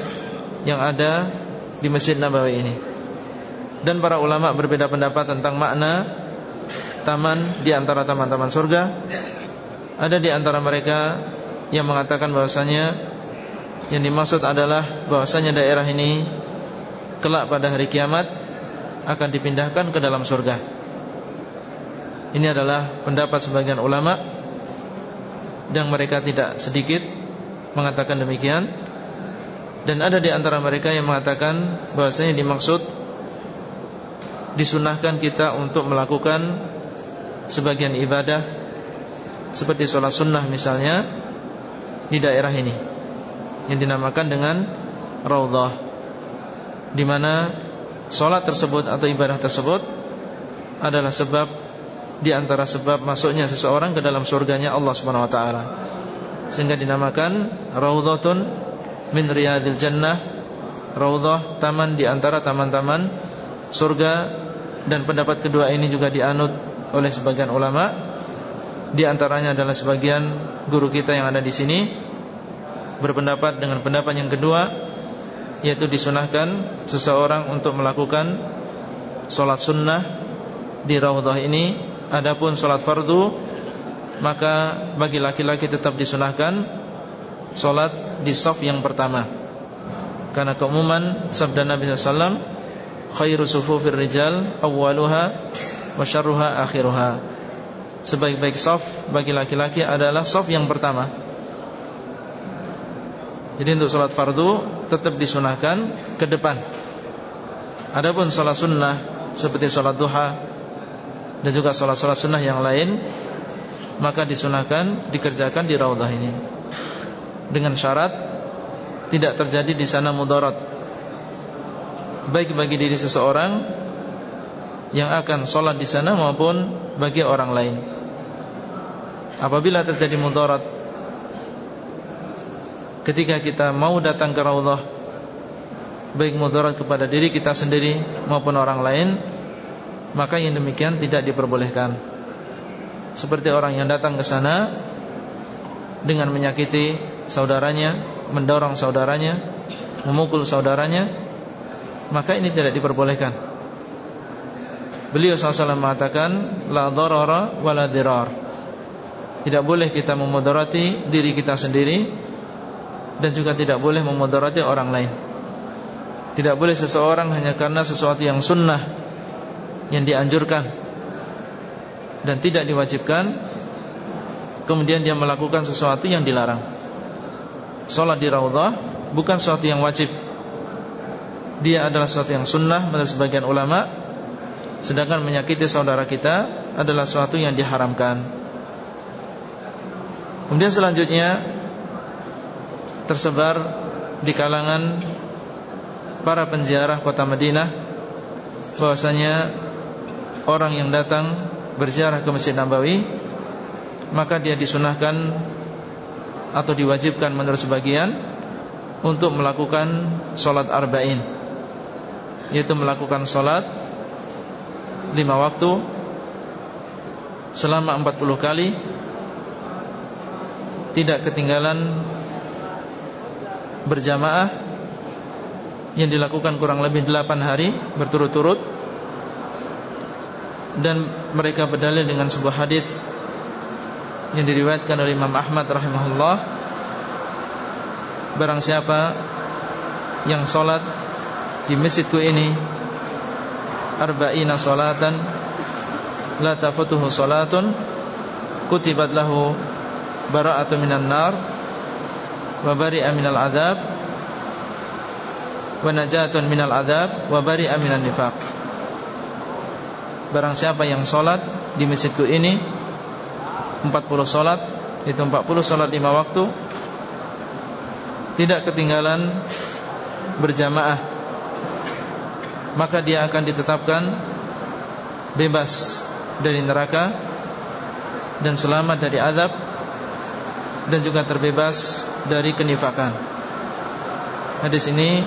yang ada di Masjid Nabawi ini. Dan para ulama berbeda pendapat tentang makna taman di antara taman-taman surga. Ada di antara mereka yang mengatakan bahwasanya yang dimaksud adalah bahwasanya daerah ini kelak pada hari kiamat akan dipindahkan ke dalam surga. Ini adalah pendapat sebagian ulama dan mereka tidak sedikit mengatakan demikian. Dan ada di antara mereka yang mengatakan bahwasanya dimaksud disunahkan kita untuk melakukan sebagian ibadah seperti sholat sunnah misalnya di daerah ini yang dinamakan dengan raudhah di mana sholat tersebut atau ibadah tersebut adalah sebab di antara sebab masuknya seseorang ke dalam surganya Allah Subhanahu wa taala. Sehingga dinamakan raudhatun min riyadil jannah, raudhah taman di antara taman-taman surga. Dan pendapat kedua ini juga dianut oleh sebagian ulama. Di antaranya adalah sebagian guru kita yang ada di sini berpendapat dengan pendapat yang kedua yaitu disunahkan seseorang untuk melakukan solat sunnah di raudhah ini adapun solat fardu maka bagi laki-laki tetap disunahkan solat di saf yang pertama karena keumuman sabda Nabi SAW khairu sufufir rijal awwaluha wa syarruha akhiruha. Sebaik-baik saf bagi laki-laki adalah saf yang pertama. Jadi untuk sholat fardu tetap disunahkan ke depan. Adapun sholat sunnah seperti sholat duha dan juga sholat-sholat sunnah yang lain maka disunahkan dikerjakan di raudhah ini dengan syarat tidak terjadi di sana mudarat baik bagi diri seseorang yang akan sholat di sana maupun bagi orang lain. Apabila terjadi mudarat ketika kita mau datang ke raudhah baik mudarat kepada diri kita sendiri maupun orang lain, maka yang demikian tidak diperbolehkan. Seperti orang yang datang ke sana dengan menyakiti saudaranya, mendorong saudaranya, memukul saudaranya, maka ini tidak diperbolehkan. Beliau SAW mengatakan La darara wa dirar Tidak boleh kita memudarati diri kita sendiri Dan juga tidak boleh memudarati orang lain Tidak boleh seseorang hanya karena sesuatu yang sunnah Yang dianjurkan Dan tidak diwajibkan Kemudian dia melakukan sesuatu yang dilarang. Salat di Raudhah Bukan sesuatu yang wajib. Dia adalah sesuatu yang sunnah Menurut sebagian ulama' Sedangkan menyakiti saudara kita adalah suatu yang diharamkan. Kemudian selanjutnya Tersebar di kalangan Para penziarah kota Madinah bahwasanya Orang yang datang berziarah ke Masjid Nabawi Maka dia disunahkan Atau diwajibkan menurut sebagian Untuk melakukan Sholat arba'in. Yaitu melakukan sholat lima waktu selama 40 kali tidak ketinggalan berjamaah yang dilakukan kurang lebih 8 hari berturut-turut dan mereka berdalil dengan sebuah hadis yang diriwayatkan oleh Imam Ahmad rahimahullah. Barang siapa yang sholat di masjidku ini arba'ina salatan la tafutuhu salatun kutibat lahu bara'atu minan nar wa bari'a minal adab wa najatun minal adab wa bari'a minan nifaq Barang siapa yang sholat di masjidku ini 40 solat Itu 40 solat lima waktu Tidak ketinggalan Berjamaah Maka dia akan ditetapkan Bebas Dari neraka Dan selamat dari azab Dan juga terbebas Dari kenifakan. Hadis ini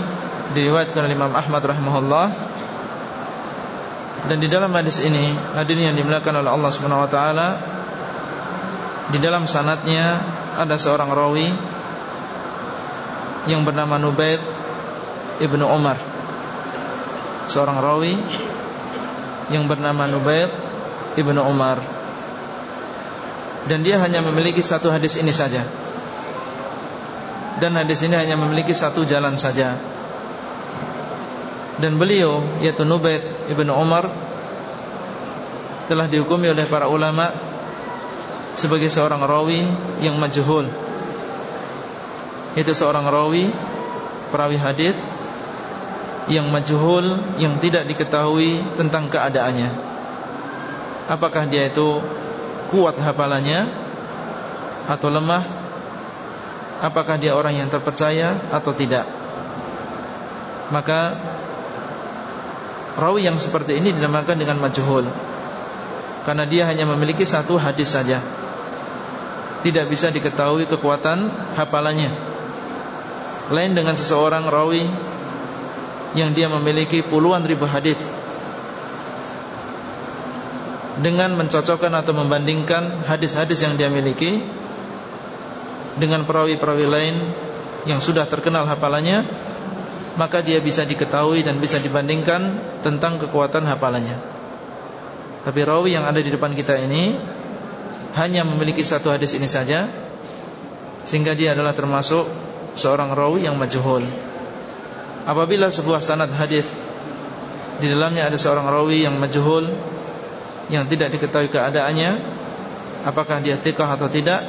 Diriwayatkan oleh Imam Ahmad rahimahullah Dan di dalam hadis ini Hadirin yang dimuliakan oleh Allah Taala Di dalam sanatnya Ada seorang rawi Yang bernama Nubaid Ibnu Umar. Seorang rawi Yang bernama Nubaid Ibnu Umar. Dan dia hanya memiliki satu hadis ini saja. Dan hadis ini hanya memiliki satu jalan saja dan beliau yaitu Nubaid ibnu Umar telah dihukumi oleh para ulama sebagai seorang rawi yang majhul. Itu seorang rawi perawi hadis yang majhul yang tidak diketahui tentang keadaannya. Apakah dia itu kuat hafalannya atau lemah? Apakah dia orang yang terpercaya atau tidak? Maka Rawi yang seperti ini dinamakan dengan majhul. Karena dia hanya memiliki satu hadis saja. Tidak bisa diketahui kekuatan hafalannya. Lain dengan seseorang rawi Yang dia memiliki puluhan ribu hadis. Dengan mencocokkan atau membandingkan hadis-hadis yang dia miliki Dengan perawi-perawi lain Yang sudah terkenal hafalannya maka dia bisa diketahui dan bisa dibandingkan tentang kekuatan hafalannya. Tapi rawi yang ada di depan kita ini hanya memiliki satu hadis ini saja sehingga dia adalah termasuk seorang rawi yang majhul. Apabila sebuah sanad hadis di dalamnya ada seorang rawi yang majhul yang tidak diketahui keadaannya apakah dia thiqah atau tidak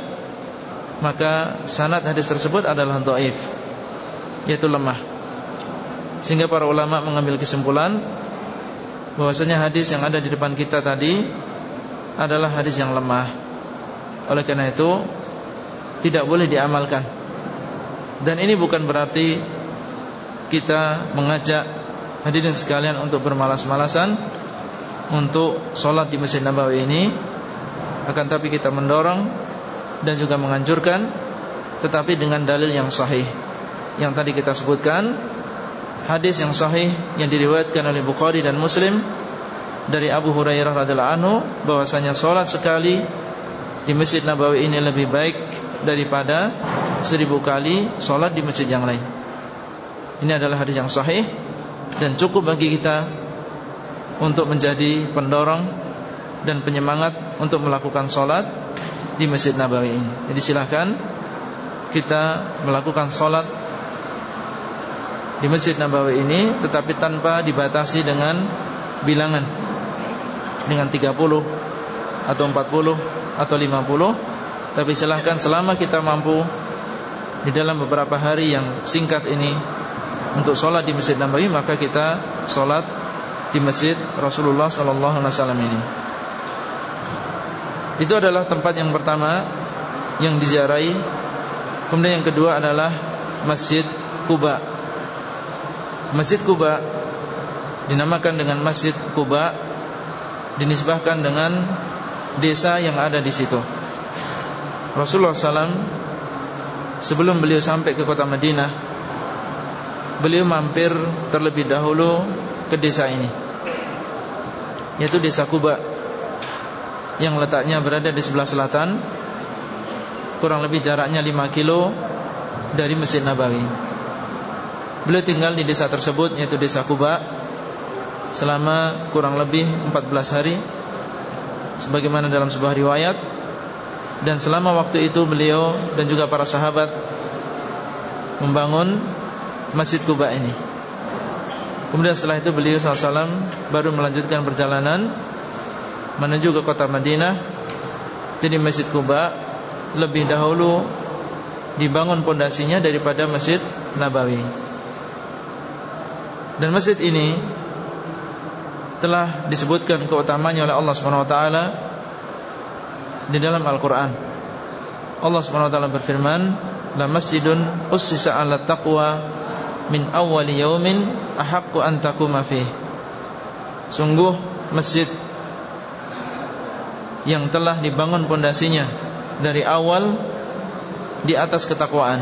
maka sanad hadis tersebut adalah dhaif yaitu lemah sehingga para ulama mengambil kesimpulan bahwasanya hadis yang ada di depan kita tadi adalah hadis yang lemah. Oleh karena itu tidak boleh diamalkan. Dan ini bukan berarti kita mengajak hadirin sekalian untuk bermalas-malasan untuk sholat di Masjid Nabawi ini akan tapi kita mendorong dan juga menganjurkan tetapi dengan dalil yang sahih yang tadi kita sebutkan hadis yang sahih yang diriwayatkan oleh Bukhari dan Muslim dari Abu Hurairah radhiallahu anhu bahwasanya salat sekali di Masjid Nabawi ini lebih baik daripada seribu kali salat di masjid yang lain. Ini adalah hadis yang sahih dan cukup bagi kita untuk menjadi pendorong dan penyemangat untuk melakukan salat di Masjid Nabawi ini. Jadi silahkan kita melakukan salat di Masjid Nabawi ini tetapi tanpa dibatasi dengan bilangan dengan 30 atau 40 atau 50 tapi silahkan selama kita mampu di dalam beberapa hari yang singkat ini untuk sholat di Masjid Nabawi maka kita sholat di Masjid Rasulullah Sallallahu Alaihi Wasallam ini. Itu adalah tempat yang pertama yang diziarahi. Kemudian yang kedua adalah Masjid Kuba Masjid Kuba dinamakan dengan Masjid Kuba dinisbahkan dengan desa yang ada di situ. Rasulullah SAW sebelum beliau sampai ke kota Madinah, beliau mampir terlebih dahulu ke desa ini, yaitu desa Kuba yang letaknya berada di sebelah selatan, kurang lebih jaraknya 5 kilo dari Masjid Nabawi. Beliau tinggal di desa tersebut yaitu desa Kuba selama kurang lebih 14 hari sebagaimana dalam sebuah riwayat dan selama waktu itu beliau dan juga para sahabat membangun Masjid Kuba ini. Kemudian setelah itu beliau SAW baru melanjutkan perjalanan menuju ke kota Madinah. Jadi Masjid Kuba lebih dahulu dibangun pondasinya daripada Masjid Nabawi. Dan masjid ini telah disebutkan keutamanya oleh Allah taala di dalam Al-Qur'an. Allah taala berfirman, "La masjidun ussisa 'ala taqwa min awwali yaumin ahaqqu an taquma fihi." Sungguh masjid yang telah dibangun pondasinya dari awal di atas ketakwaan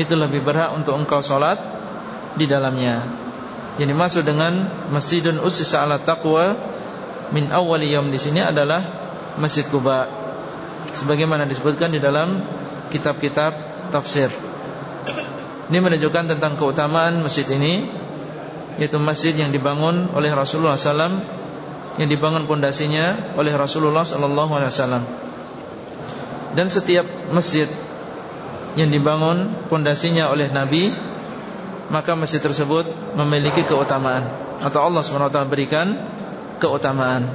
itu lebih berhak untuk engkau solat di dalamnya. Yang dimaksud dengan masjidun ussisa 'ala taqwa min yaum di sini adalah Masjid Kuba. Sebagaimana disebutkan di dalam kitab-kitab tafsir. Ini menunjukkan tentang keutamaan masjid ini yaitu masjid yang dibangun oleh Rasulullah SAW yang dibangun pondasinya oleh Rasulullah wasallam. Dan setiap masjid yang dibangun pondasinya oleh Nabi, maka masjid tersebut memiliki keutamaan atau Allah SWT berikan keutamaan.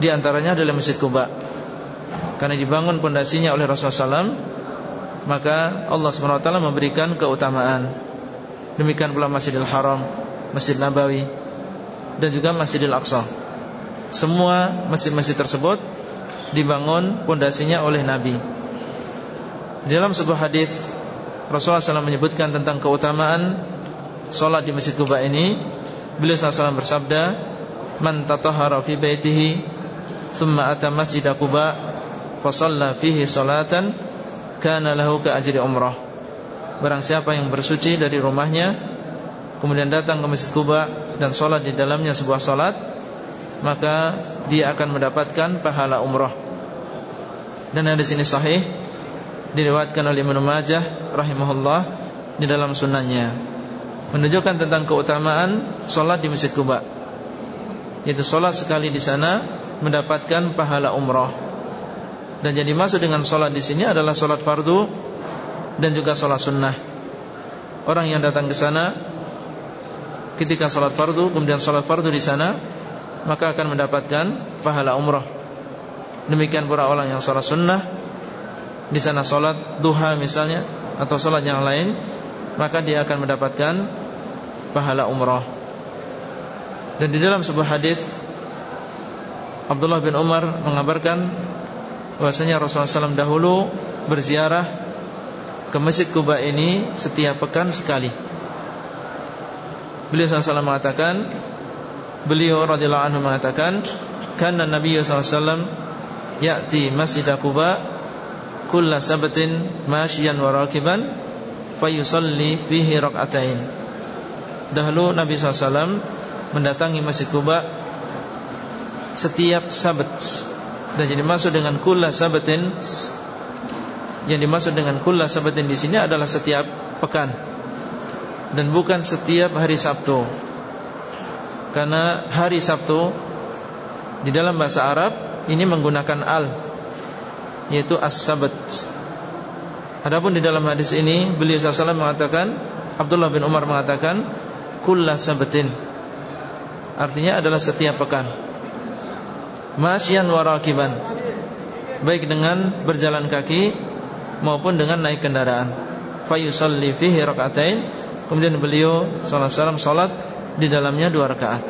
Di antaranya adalah Masjid Kuba. Karena dibangun pondasinya oleh Rasulullah SAW, maka Allah SWT memberikan keutamaan. Demikian pula Masjidil Haram, Masjid Nabawi, dan juga Masjidil Aqsa. Semua masjid-masjid tersebut dibangun pondasinya oleh Nabi. Dalam sebuah hadis Rasulullah SAW menyebutkan tentang keutamaan solat di Masjid Kuba ini. Beliau SAW bersabda, "Man tatahhara fi baitihi, thumma ata Masjid Kuba, fa shalla fihi salatan, kana lahu ka ajri umrah." Barang siapa yang bersuci dari rumahnya, kemudian datang ke Masjid Kuba dan solat di dalamnya sebuah solat, maka dia akan mendapatkan pahala umrah. Dan ada sini sahih diriwayatkan oleh Ibnu Majah rahimahullah di dalam sunnahnya menunjukkan tentang keutamaan solat di Masjid Kuba. Yaitu solat sekali di sana mendapatkan pahala umrah. Dan jadi masuk dengan solat di sini adalah solat fardu dan juga solat sunnah. Orang yang datang ke sana ketika solat fardu kemudian solat fardu di sana maka akan mendapatkan pahala umrah. Demikian pula orang yang sholat sunnah di sana sholat duha misalnya atau sholat yang lain, maka dia akan mendapatkan pahala umrah. Dan di dalam sebuah hadis Abdullah bin Umar mengabarkan bahwasanya Rasulullah SAW dahulu berziarah ke Masjid Kuba ini setiap pekan sekali. Beliau SAW mengatakan Beliau radhiyallahu anhu mengatakan, "Kana Nabi sallallahu ya'ti Masjid Quba kulla sabatin masyian wa rakiban fayusalli fihi rak'atain." Dahulu Nabi SAW mendatangi Masjid Kuba setiap sabat dan jadi masuk dengan kulla sabatin yang dimaksud dengan kulla sabatin di sini adalah setiap pekan dan bukan setiap hari Sabtu karena hari Sabtu di dalam bahasa Arab ini menggunakan al yaitu as-sabat. Adapun di dalam hadis ini beliau SAW mengatakan Abdullah bin Umar mengatakan kulla sabatin. Artinya adalah setiap pekan. Masyan warakiban. Baik dengan berjalan kaki maupun dengan naik kendaraan. Fayusalli fihi rakaatain. Kemudian beliau sallallahu alaihi wasallam salat di dalamnya dua rakaat.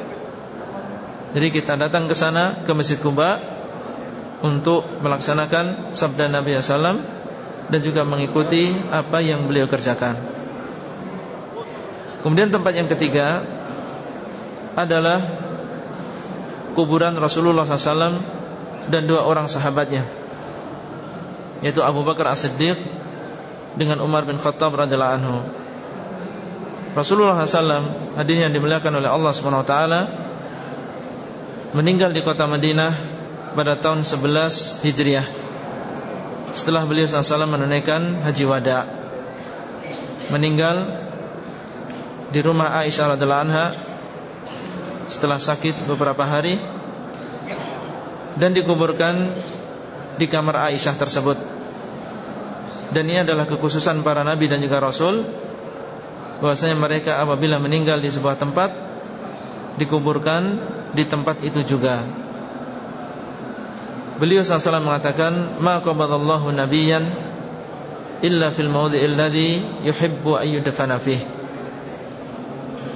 Jadi kita datang ke sana ke Masjid Kuba untuk melaksanakan sabda Nabi SAW dan juga mengikuti apa yang beliau kerjakan. Kemudian tempat yang ketiga adalah kuburan Rasulullah SAW dan dua orang sahabatnya, yaitu Abu Bakar As-Siddiq dengan Umar bin Khattab radhiyallahu anhu. Rasulullah SAW hadirin yang dimuliakan oleh Allah SWT meninggal di kota Madinah pada tahun 11 Hijriah setelah beliau SAW menunaikan haji wada meninggal di rumah Aisyah radhiallahu anha setelah sakit beberapa hari dan dikuburkan di kamar Aisyah tersebut dan ini adalah kekhususan para nabi dan juga rasul bahwasanya mereka apabila meninggal di sebuah tempat dikuburkan di tempat itu juga. Beliau SAW mengatakan, "Ma qabadallahu nabiyyan illa fil mawdhi'il ladzi yuhibbu an yudfana fih."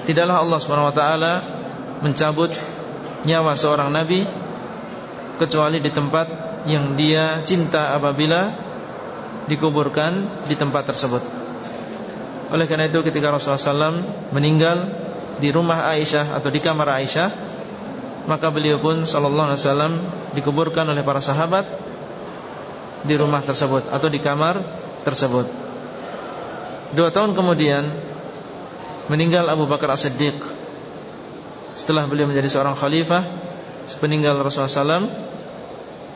Tidaklah Allah taala mencabut nyawa seorang nabi kecuali di tempat yang dia cinta apabila dikuburkan di tempat tersebut. Oleh karena itu ketika Rasulullah SAW meninggal di rumah Aisyah atau di kamar Aisyah, maka beliau pun Sallallahu Alaihi Wasallam dikuburkan oleh para sahabat di rumah tersebut atau di kamar tersebut. Dua tahun kemudian meninggal Abu Bakar As-Siddiq setelah beliau menjadi seorang khalifah sepeninggal Rasulullah SAW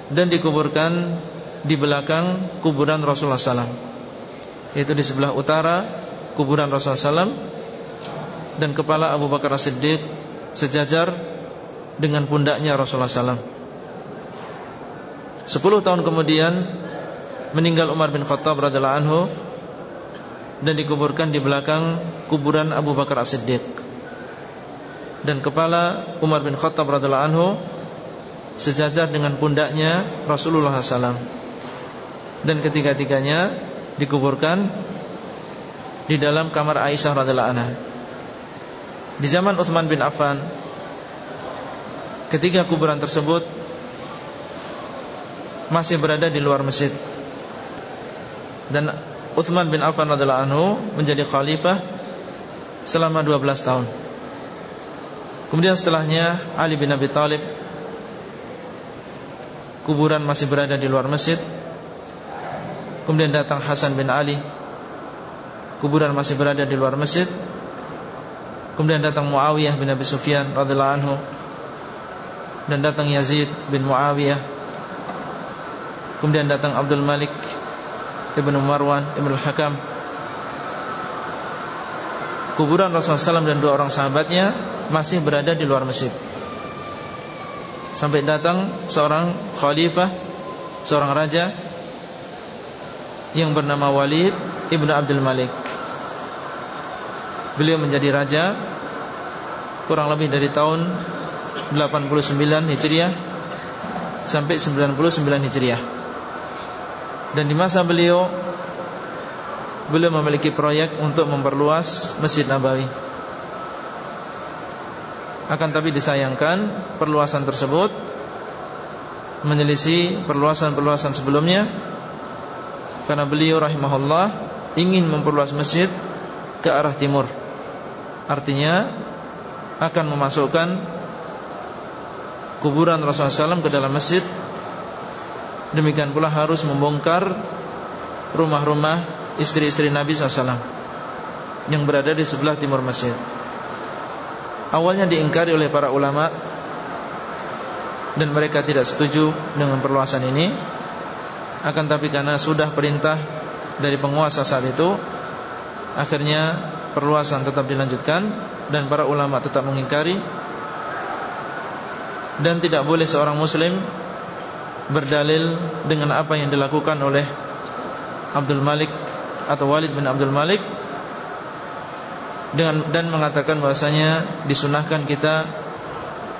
dan dikuburkan di belakang kuburan Rasulullah SAW yaitu di sebelah utara kuburan Rasulullah SAW dan kepala Abu Bakar As-Siddiq sejajar dengan pundaknya Rasulullah SAW Sepuluh tahun kemudian meninggal Umar bin Khattab radhiallahu anhu dan dikuburkan di belakang kuburan Abu Bakar As-Siddiq. Dan kepala Umar bin Khattab radhiallahu anhu sejajar dengan pundaknya Rasulullah SAW. Dan ketiga-tiganya dikuburkan di dalam kamar Aisyah radhiallahu anha. Di zaman Uthman bin Affan, ketiga kuburan tersebut masih berada di luar masjid. Dan Uthman bin Affan radhiallahu anhu menjadi khalifah selama 12 tahun. Kemudian setelahnya Ali bin Abi Thalib kuburan masih berada di luar masjid. Kemudian datang Hasan bin Ali kuburan masih berada di luar masjid. Kemudian datang Muawiyah bin Abi Sufyan radhiallahu anhu dan datang Yazid bin Muawiyah. Kemudian datang Abdul Malik Ibnu Marwan Ibnu Hakam Kuburan Rasulullah SAW dan dua orang sahabatnya Masih berada di luar masjid. Sampai datang seorang khalifah Seorang raja Yang bernama Walid Ibnu Abdul Malik. Beliau menjadi raja Kurang lebih dari tahun 89 Hijriah Sampai 99 Hijriah. Dan di masa beliau Beliau memiliki proyek untuk memperluas Masjid Nabawi. Akan tapi disayangkan Perluasan tersebut Menyelisih perluasan-perluasan sebelumnya Karena beliau rahimahullah Ingin memperluas masjid Ke arah timur. Artinya Akan memasukkan Kuburan Rasulullah SAW ke dalam masjid Demikian pula harus membongkar rumah-rumah istri-istri Nabi SAW yang berada di sebelah timur masjid. Awalnya diingkari oleh para ulama dan mereka tidak setuju dengan perluasan ini. Akan tapi karena sudah perintah dari penguasa saat itu, akhirnya perluasan tetap dilanjutkan dan para ulama tetap mengingkari dan tidak boleh seorang muslim berdalil dengan apa yang dilakukan oleh Abdul Malik atau Walid bin Abdul Malik dengan dan mengatakan bahasanya disunahkan kita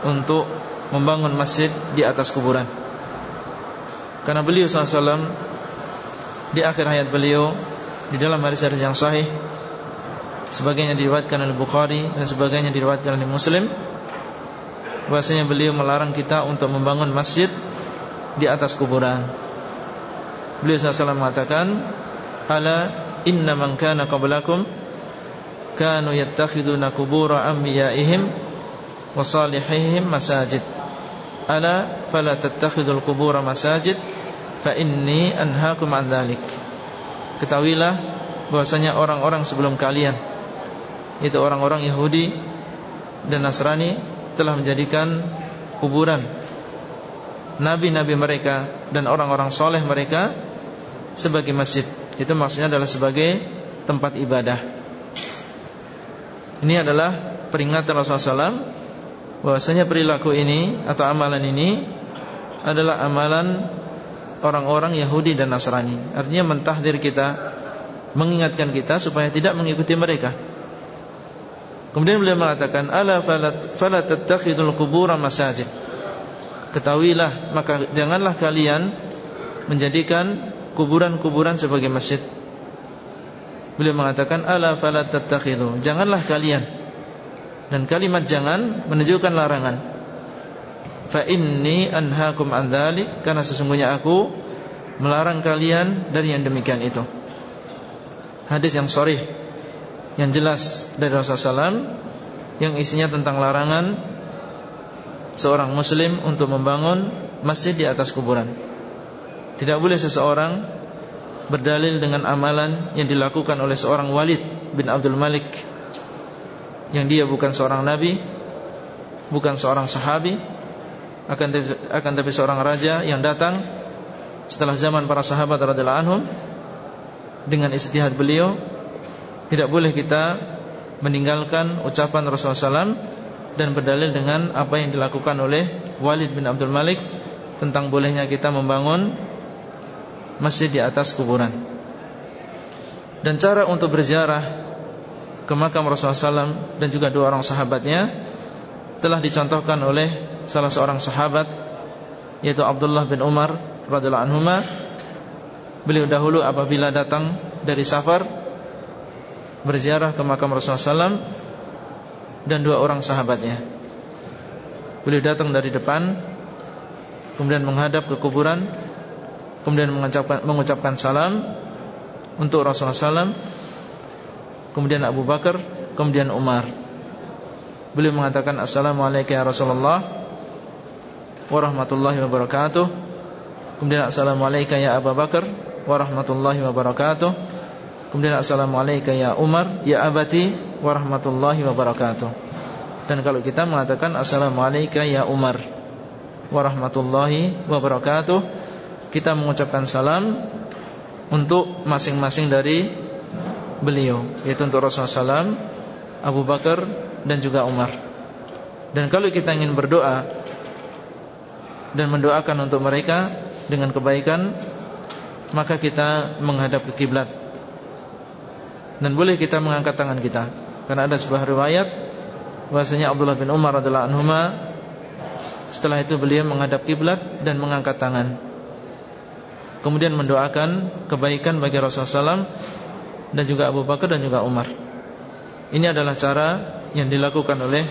untuk membangun masjid di atas kuburan. Karena beliau SAW di akhir hayat beliau di dalam hadis-hadis yang sahih sebagainya diriwayatkan oleh Bukhari dan sebagainya diriwayatkan oleh Muslim bahasanya beliau melarang kita untuk membangun masjid di atas kuburan. Beliau SAW mengatakan, "Ala inna man kana qablakum kanu yattakhiduna qubura anbiya'ihim wa salihihim masajid. Ala fala tattakhidul qubura masajid fa inni anhaakum an dhalik." Ketahuilah bahwasanya orang-orang sebelum kalian itu orang-orang Yahudi dan Nasrani telah menjadikan kuburan nabi-nabi mereka dan orang-orang soleh mereka sebagai masjid. Itu maksudnya adalah sebagai tempat ibadah. Ini adalah peringatan Rasulullah SAW bahwasanya perilaku ini atau amalan ini adalah amalan orang-orang Yahudi dan Nasrani. Artinya mentahdir kita, mengingatkan kita supaya tidak mengikuti mereka. Kemudian beliau mengatakan, "Ala fala tattakhidul qubur masajid." Ketahuilah maka janganlah kalian menjadikan kuburan-kuburan sebagai masjid. Beliau mengatakan ala fala. Janganlah kalian dan kalimat jangan menunjukkan larangan. fa inni anhaakum an dzalik karena sesungguhnya aku melarang kalian dari yang demikian itu. Hadis yang sharih yang jelas dari Rasulullah SAW yang isinya tentang larangan seorang muslim untuk membangun masjid di atas kuburan. Tidak boleh seseorang berdalil dengan amalan yang dilakukan oleh seorang Walid bin Abdul Malik yang dia bukan seorang nabi, bukan seorang sahabi, akan akan tapi seorang raja yang datang setelah zaman para sahabat radhiyallahu anhum dengan istihad beliau tidak boleh kita meninggalkan ucapan Rasulullah SAW dan berdalil dengan apa yang dilakukan oleh Walid bin Abdul Malik tentang bolehnya kita membangun masjid di atas kuburan. Dan cara untuk berziarah ke makam Rasulullah SAW dan juga dua orang sahabatnya telah dicontohkan oleh salah seorang sahabat yaitu Abdullah bin Umar radhiyallahu anhuma beliau dahulu apabila datang dari safar berziarah ke makam Rasulullah SAW dan dua orang sahabatnya. Beliau datang dari depan kemudian menghadap ke kuburan kemudian mengucapkan, mengucapkan salam untuk Rasulullah SAW kemudian Abu Bakar kemudian Umar. Beliau mengatakan Assalamualaikum ya Rasulullah warahmatullahi wabarakatuh. Kemudian Assalamualaikum ya Abu Bakar warahmatullahi wabarakatuh kemudian Assalamualaikum ya Umar ya abati warahmatullahi wabarakatuh. Dan kalau kita mengatakan Assalamualaikum ya Umar warahmatullahi wabarakatuh kita mengucapkan salam untuk masing-masing dari beliau yaitu untuk Rasulullah SAW Abu Bakar dan juga Umar. Dan kalau kita ingin berdoa dan mendoakan untuk mereka dengan kebaikan maka kita menghadap ke kiblat dan boleh kita mengangkat tangan kita. Karena ada sebuah riwayat bahwasanya Abdullah bin Umar adalah anhuma setelah itu beliau menghadap kiblat dan mengangkat tangan. Kemudian mendoakan kebaikan bagi Rasulullah SAW dan juga Abu Bakar dan juga Umar. Ini adalah cara yang dilakukan oleh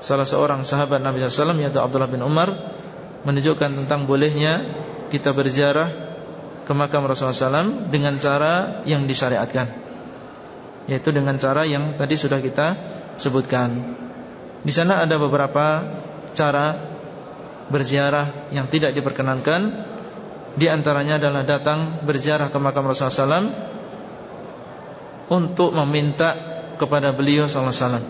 salah seorang sahabat Nabi SAW yaitu Abdullah bin Umar menunjukkan tentang bolehnya kita berziarah ke makam Rasulullah SAW dengan cara yang disyariatkan yaitu dengan cara yang tadi sudah kita sebutkan. Di sana ada beberapa cara berziarah yang tidak diperkenankan. Di antaranya adalah datang berziarah ke makam Rasulullah SAW untuk meminta kepada beliau wasallam.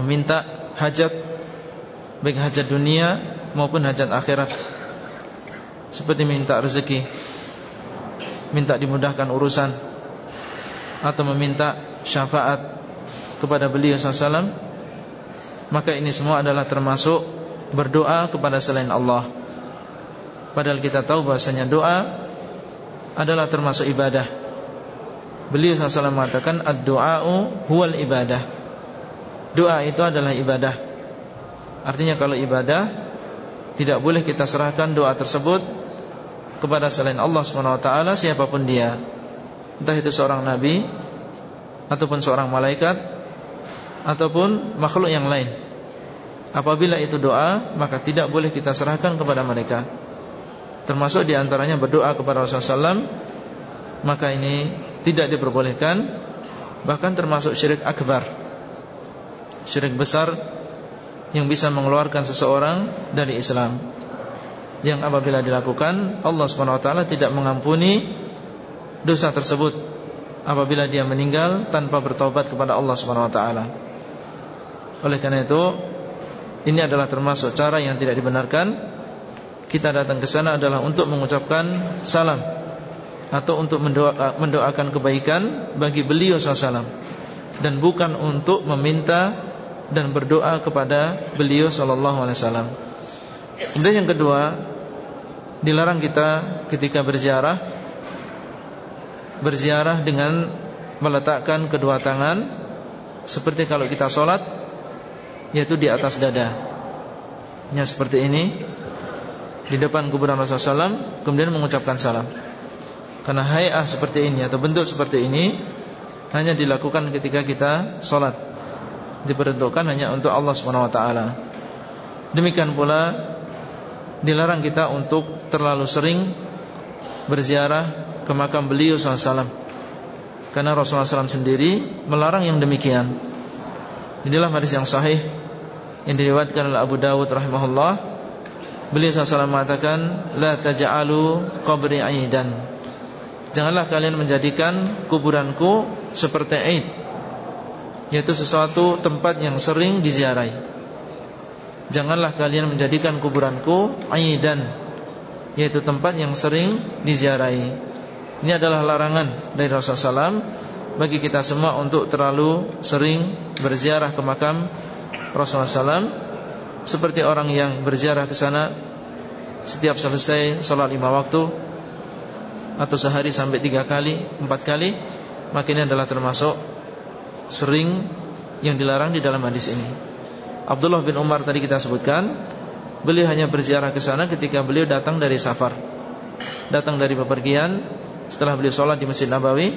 Meminta hajat baik hajat dunia maupun hajat akhirat. Seperti minta rezeki, minta dimudahkan urusan atau meminta syafaat kepada beliau sallallahu maka ini semua adalah termasuk berdoa kepada selain Allah. Padahal kita tahu bahasanya doa adalah termasuk ibadah. Beliau SAW mengatakan Ad-du'a'u huwal ibadah. Doa itu adalah ibadah. Artinya kalau ibadah Tidak boleh kita serahkan doa tersebut Kepada selain Allah SWT Siapa pun dia Entah itu seorang nabi Ataupun seorang malaikat Ataupun makhluk yang lain. Apabila itu doa Maka tidak boleh kita serahkan kepada mereka. Termasuk di antaranya berdoa kepada Rasulullah SAW Maka ini tidak diperbolehkan. Bahkan termasuk syirik akbar. Syirik besar yang bisa mengeluarkan seseorang dari Islam. Yang apabila dilakukan Allah SWT tidak mengampuni dosa tersebut apabila dia meninggal tanpa bertobat kepada Allah SWT oleh karena itu ini adalah termasuk cara yang tidak dibenarkan. Kita datang ke sana adalah untuk mengucapkan salam atau untuk mendoa, mendoakan kebaikan bagi beliau SAW dan bukan untuk meminta dan berdoa kepada beliau Sallallahu Alaihi Wasallam. Kemudian yang kedua, dilarang kita ketika berziarah berziarah dengan meletakkan kedua tangan seperti kalau kita sholat yaitu di atas dada. Ya seperti ini di depan kuburan Rasulullah SAW kemudian mengucapkan salam. Karena hayah seperti ini atau bentuk seperti ini hanya dilakukan ketika kita sholat. Diperuntukkan hanya untuk Allah SWT. Demikian pula dilarang kita untuk terlalu sering berziarah ke makam beliau SAW Karena Rasulullah SAW sendiri melarang yang demikian. Inilah hadis yang sahih Yang diriwayatkan oleh Abu Dawud rahimahullah Beliau SAW mengatakan La taja'alu qabri aidan. Janganlah kalian menjadikan kuburanku seperti aid Yaitu sesuatu tempat yang sering diziarahi. Janganlah kalian menjadikan kuburanku aidan Yaitu tempat yang sering diziarahi Ini adalah larangan dari Rasulullah SAW Bagi kita semua untuk terlalu sering berziarah ke makam Rasulullah SAW Seperti orang yang berziarah ke sana Setiap selesai sholat lima waktu Atau sehari sampai tiga kali, empat kali Maka ini adalah termasuk Sering yang dilarang di dalam hadis ini. Abdullah bin Umar tadi kita sebutkan Beliau hanya berziarah ke sana ketika beliau datang dari safar Datang dari bepergian Setelah beliau sholat di Masjid Nabawi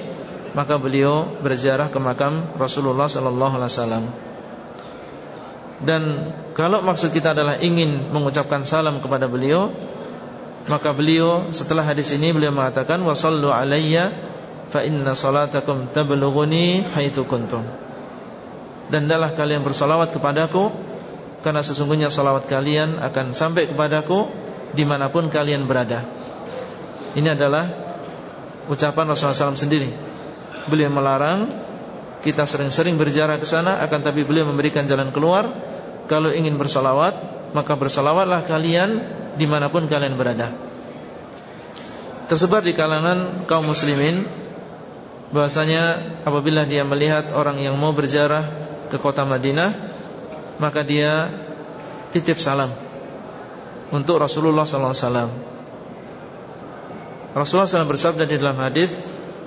Maka beliau berziarah ke makam Rasulullah SAW Dan kalau maksud kita adalah ingin mengucapkan salam kepada beliau Maka beliau setelah hadis ini beliau mengatakan Wasallu alayya fa inna salatakum tablughuni haitsu kuntum. Dan adalah kalian bersalawat kepadaku Karena sesungguhnya salawat kalian akan sampai kepadaku Di mana pun kalian berada. Ini adalah Ucapan Rasulullah SAW sendiri. Beliau melarang Kita sering-sering berjarah ke sana Akan tapi beliau memberikan jalan keluar. Kalau ingin bersalawat Maka bersalawatlah kalian Di mana pun kalian berada. Tersebar di kalangan kaum muslimin bahwasanya apabila dia melihat orang yang mau berjarah ke kota Madinah Maka dia titip salam Untuk Rasulullah SAW Rasulullah SAW bersabda di dalam hadis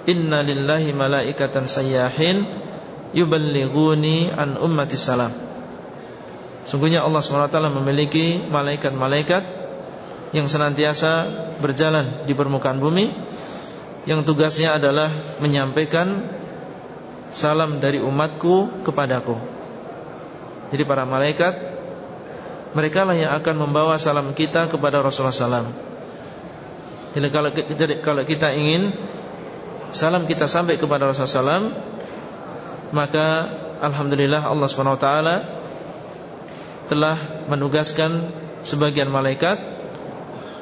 Inna lillahi malaikatan sayyahin Yuballighuni an ummati salam. Sungguhnya Allah SWT memiliki malaikat-malaikat Yang senantiasa berjalan di permukaan bumi Yang tugasnya adalah menyampaikan salam dari umatku kepadaku. Jadi para malaikat Mereka lah yang akan membawa salam kita kepada Rasulullah SAW Jadi kalau, jadi kalau kita ingin Salam kita sampai kepada Rasulullah SAW Maka Alhamdulillah Allah SWT Telah menugaskan Sebagian malaikat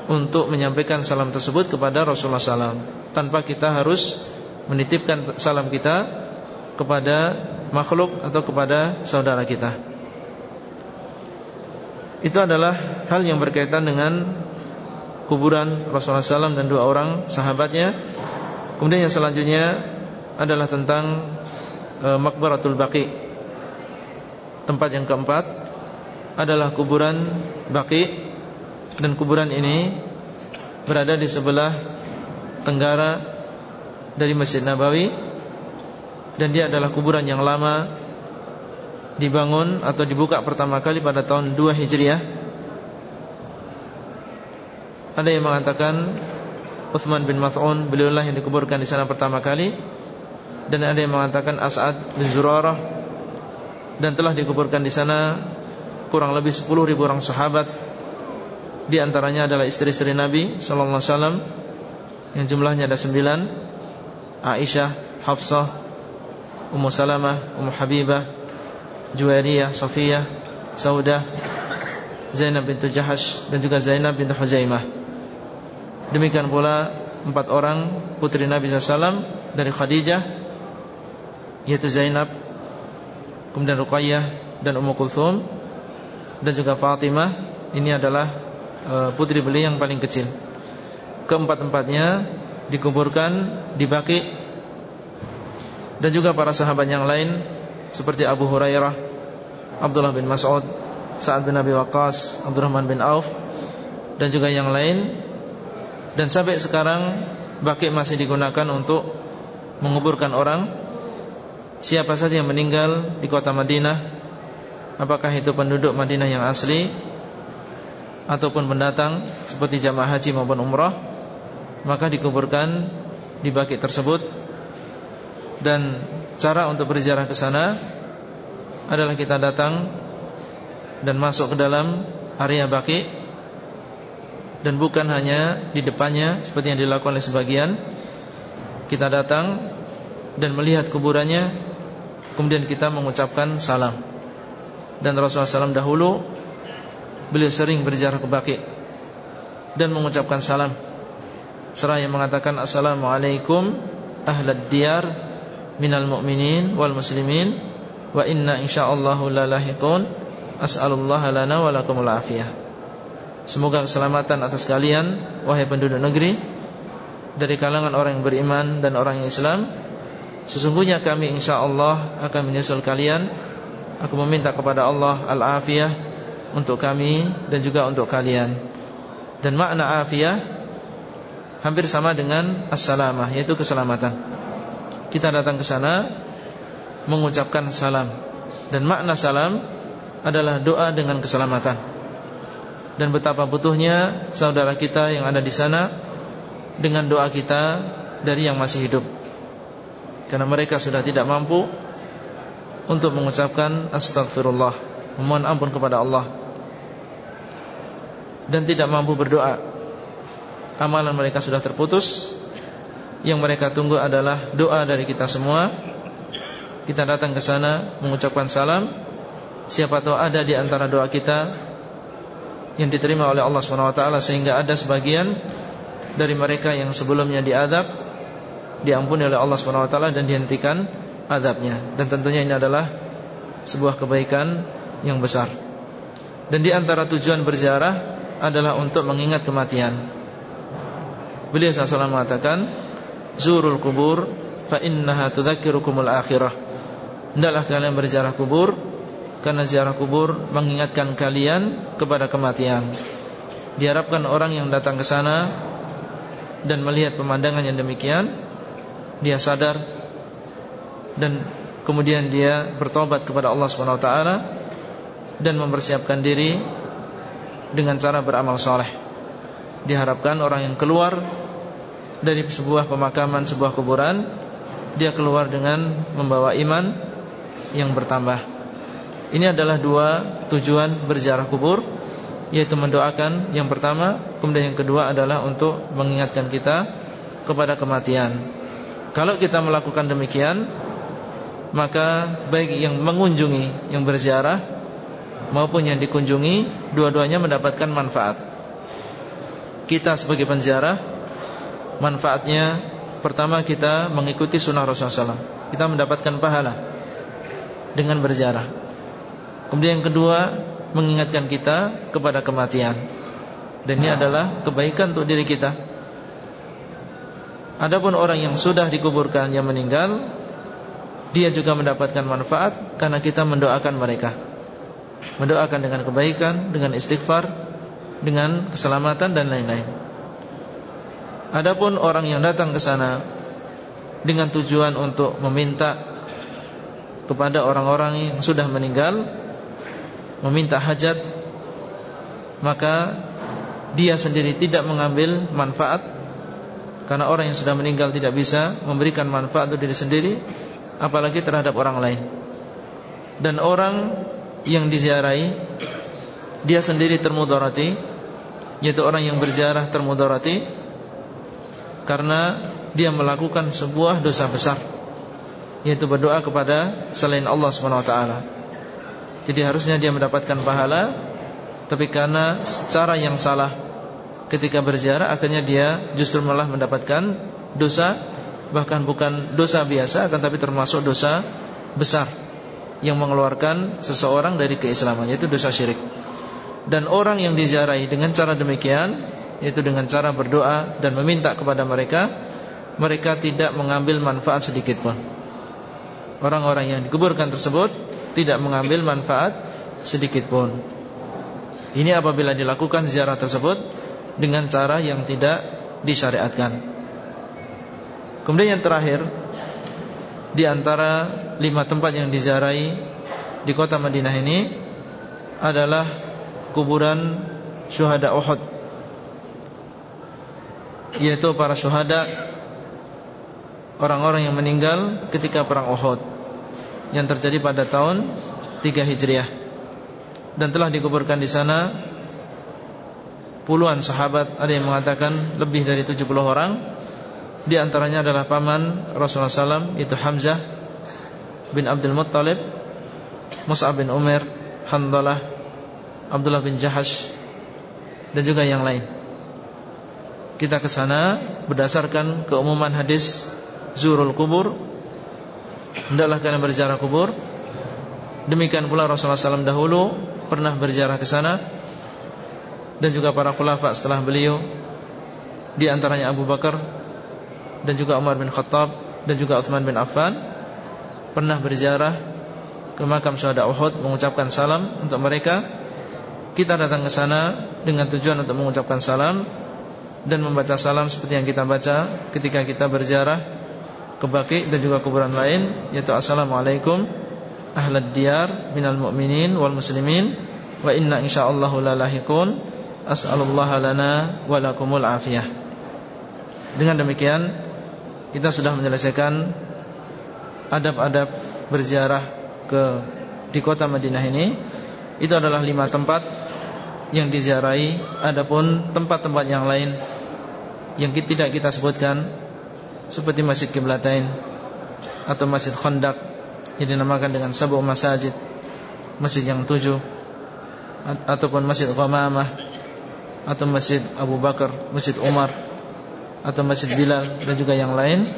Untuk menyampaikan salam tersebut kepada Rasulullah SAW Tanpa kita harus menitipkan salam kita kepada makhluk atau kepada saudara kita. Itu adalah hal yang berkaitan dengan kuburan Rasulullah SAW dan dua orang sahabatnya. Kemudian yang selanjutnya adalah tentang e, Makbaratul Baqi. Tempat yang keempat adalah kuburan Baqi dan kuburan ini berada di sebelah tenggara dari Masjid Nabawi dan dia adalah kuburan yang lama dibangun atau dibuka pertama kali pada tahun 2 Hijriah. Ada yang mengatakan Uthman bin Mas'un beliaulah yang dikuburkan di sana pertama kali. Dan ada yang mengatakan As'ad bin Zurarah. Dan telah dikuburkan di sana kurang lebih 10 ribu orang sahabat. Di antaranya adalah istri-istri Nabi sallallahu alaihi wasallam. Yang jumlahnya ada 9 Aisyah, Hafsah, Ummu Salamah, Ummu Habibah, Juwairiyah, Safiyah, Saudah, Zainab bintu Jahash dan juga Zainab bintu Huzaimah. Demikian pula empat orang putri Nabi SAW dari Khadijah yaitu Zainab, kemudian Ruqayyah dan Ummu Kulthum dan juga Fatimah. Ini adalah e, putri beliau yang paling kecil. Keempat-empatnya dikuburkan di Baqi dan juga para sahabat yang lain seperti Abu Hurairah, Abdullah bin Mas'ud, Sa'ad bin Abi Waqqas, Abdurrahman bin Auf dan juga yang lain. Dan sampai sekarang baki masih digunakan untuk menguburkan orang? Siapa saja yang meninggal di kota Madinah, apakah itu penduduk Madinah yang asli? Ataupun pendatang seperti jamaah haji maupun umrah, maka dikuburkan di baki tersebut. Dan cara untuk berziarah ke sana adalah kita datang dan masuk ke dalam area Baki dan bukan hanya di depannya seperti yang dilakukan oleh sebagian kita datang dan melihat kuburannya kemudian kita mengucapkan salam. Dan Rasulullah SAW dahulu beliau sering berziarah ke Baki dan mengucapkan salam. Seraya mengatakan assalamualaikum ahlad diyar minal mu'minin wal muslimin wa inna insyaallah la lahiqun as'alullah lana wa afiyah Semoga keselamatan atas kalian Wahai penduduk negeri Dari kalangan orang yang beriman dan orang yang Islam. Sesungguhnya kami insya Allah akan menyusul kalian. Aku meminta kepada Allah Al-afiyah Untuk kami dan juga untuk kalian. Dan makna afiyah Hampir sama dengan As-salamah Yaitu keselamatan. Kita datang ke sana Mengucapkan salam. Dan makna salam adalah doa dengan keselamatan dan betapa butuhnya saudara kita yang ada di sana dengan doa kita dari yang masih hidup. Karena mereka sudah tidak mampu untuk mengucapkan astagfirullah, memohon ampun kepada Allah dan tidak mampu berdoa. Amalan mereka sudah terputus. Yang mereka tunggu adalah doa dari kita semua. Kita datang ke sana mengucapkan salam. Siapa tahu ada di antara doa kita yang diterima oleh Allah SWT sehingga ada sebagian dari mereka yang sebelumnya diadab diampuni oleh Allah SWT dan dihentikan adabnya. Dan tentunya ini adalah sebuah kebaikan yang besar. Dan di antara tujuan berziarah adalah untuk mengingat kematian. Beliau SAW mengatakan zurul kubur fa innaha tudzakirukumul akhirah. Hendaklah kalian berziarah kubur karena ziarah kubur mengingatkan kalian kepada kematian. Diharapkan orang yang datang ke sana dan melihat pemandangan yang demikian, dia sadar dan kemudian dia bertobat kepada Allah Swt dan mempersiapkan diri dengan cara beramal soleh. Diharapkan orang yang keluar dari sebuah pemakaman, sebuah kuburan, dia keluar dengan membawa iman yang bertambah. Ini adalah dua tujuan berziarah kubur Yaitu mendoakan yang pertama Kemudian yang kedua adalah untuk mengingatkan kita kepada kematian. Kalau kita melakukan demikian Maka baik yang mengunjungi Yang berziarah Maupun yang dikunjungi Dua-duanya mendapatkan manfaat. Kita sebagai penziarah Manfaatnya Pertama kita mengikuti sunnah Rasulullah SAW Kita mendapatkan pahala Dengan berziarah Kemudian yang kedua Mengingatkan kita kepada kematian. Dan ini adalah kebaikan untuk diri kita. Adapun orang yang sudah dikuburkan Yang meninggal Dia juga mendapatkan manfaat Karena kita mendoakan mereka. Mendoakan dengan kebaikan Dengan istighfar Dengan keselamatan dan lain-lain. Adapun orang yang datang ke sana Dengan tujuan untuk meminta Kepada orang-orang yang sudah meninggal meminta hajat maka dia sendiri tidak mengambil manfaat. Karena orang yang sudah meninggal tidak bisa memberikan manfaat untuk diri sendiri apalagi terhadap orang lain. Dan orang yang diziarahi dia sendiri termudarati yaitu orang yang berziarah termudarati karena dia melakukan sebuah dosa besar yaitu berdoa kepada selain Allah Subhanahu wa taala jadi harusnya dia mendapatkan pahala Tapi karena cara yang salah Ketika berziarah Akhirnya dia justru malah mendapatkan Dosa Bahkan bukan dosa biasa Tetapi termasuk dosa besar Yang mengeluarkan seseorang dari keislaman Yaitu dosa syirik. Dan orang yang diziarahi dengan cara demikian Yaitu dengan cara berdoa Dan meminta kepada mereka Mereka tidak mengambil manfaat sedikit pun. Orang-orang yang dikuburkan tersebut tidak mengambil manfaat sedikit pun. Ini apabila dilakukan ziarah tersebut dengan cara yang tidak disyariatkan. Kemudian yang terakhir di antara lima tempat yang diziarahi di kota Madinah ini adalah kuburan syuhada Uhud yaitu para syuhada orang-orang yang meninggal ketika perang Uhud yang terjadi pada tahun 3 Hijriah. Dan telah dikuburkan di sana puluhan sahabat, ada yang mengatakan lebih dari 70 orang. Di antaranya adalah paman Rasulullah SAW Itu Hamzah bin Abdul Muttalib Mus'ab bin Umar Handalah Abdullah bin Jahash Dan juga yang lain. Kita ke sana berdasarkan keumuman hadis Zurul kubur Hendaklah kalian berziarah kubur Demikian pula Rasulullah SAW dahulu Pernah berziarah ke sana Dan juga para khulafa setelah beliau Di antaranya Abu Bakar dan juga Umar bin Khattab dan juga Uthman bin Affan pernah berziarah ke makam syuhada Uhud mengucapkan salam untuk mereka. Kita datang ke sana dengan tujuan untuk mengucapkan salam dan membaca salam seperti yang kita baca ketika kita berziarah ke Baqi dan juga kuburan lain yaitu assalamualaikum ahlad diyar minal mu'minin wal muslimin wa inna insyaallah la lahiqun as'alullaha lana wa lakumul afiyah. Dengan demikian kita sudah menyelesaikan adab-adab berziarah ke di kota Madinah ini. Itu adalah lima tempat yang diziarahi. Adapun tempat-tempat yang lain yang tidak kita sebutkan seperti Masjid Kiblatain atau Masjid Khandaq yang dinamakan dengan Sabu Masajid, masjid yang tujuh ataupun Masjid Ghamamah atau Masjid Abu Bakar, Masjid Umar atau Masjid Bilal dan juga yang lain.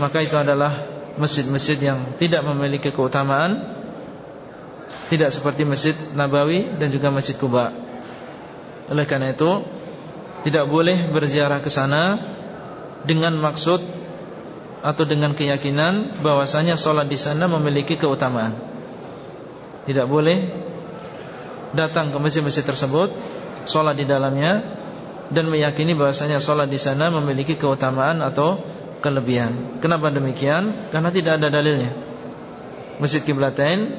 Maka itu adalah masjid-masjid yang tidak memiliki keutamaan tidak seperti Masjid Nabawi dan juga Masjid Kuba oleh karena itu tidak boleh berziarah ke sana dengan maksud atau dengan keyakinan bahwasanya sholat di sana memiliki keutamaan. Tidak boleh datang ke masjid-masjid tersebut, sholat di dalamnya dan meyakini bahwasanya sholat di sana memiliki keutamaan atau kelebihan. Kenapa demikian? Karena tidak ada dalilnya. Masjid Kiblatain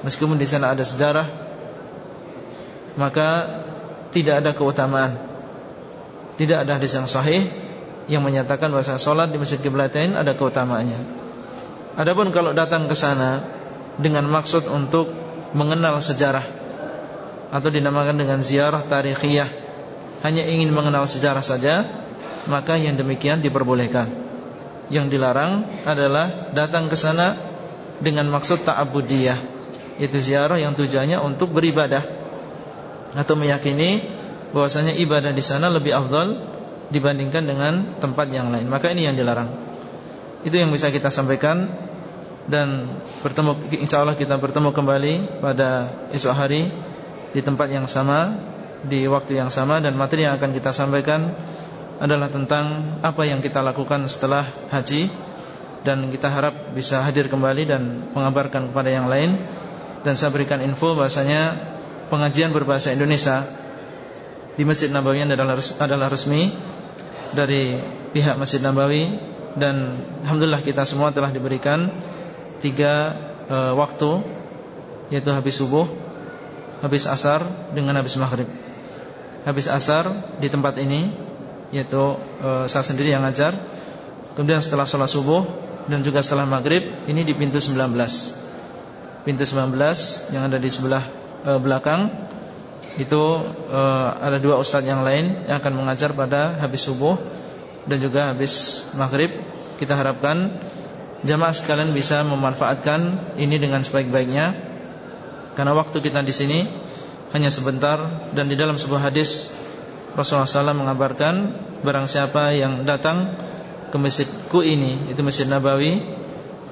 meskipun di sana ada sejarah maka tidak ada keutamaan. Tidak ada hadis yang sahih yang menyatakan bahwa sholat di Masjid Kiblatain ada keutamaannya. Adapun kalau datang ke sana dengan maksud untuk mengenal sejarah atau dinamakan dengan ziarah tarikhiyah hanya ingin mengenal sejarah saja maka yang demikian diperbolehkan yang dilarang adalah datang ke sana dengan maksud ta'abudiyah itu ziarah yang tujuannya untuk beribadah atau meyakini bahwasanya ibadah di sana lebih afdal dibandingkan dengan tempat yang lain. Maka ini yang dilarang. Itu yang bisa kita sampaikan dan bertemu insyaallah kita bertemu kembali pada esok hari di tempat yang sama di waktu yang sama dan materi yang akan kita sampaikan adalah tentang apa yang kita lakukan setelah haji dan kita harap bisa hadir kembali dan mengabarkan kepada yang lain. Dan saya berikan info bahasanya pengajian berbahasa Indonesia di Masjid Nabawi adalah adalah resmi dari pihak Masjid Nabawi dan alhamdulillah kita semua telah diberikan tiga e, waktu yaitu habis subuh, habis asar dengan habis maghrib habis asar di tempat ini yaitu e, saya sendiri yang ngajar. Kemudian setelah sholat subuh dan juga setelah maghrib ini di pintu 19. Pintu 19 yang ada di sebelah e, belakang itu e, ada dua ustadz yang lain yang akan mengajar pada habis subuh dan juga habis maghrib. Kita harapkan jamaah sekalian bisa memanfaatkan ini dengan sebaik-baiknya karena waktu kita di sini hanya sebentar dan di dalam sebuah hadis Rasulullah SAW mengabarkan barang siapa yang datang ke masjidku ini itu Masjid Nabawi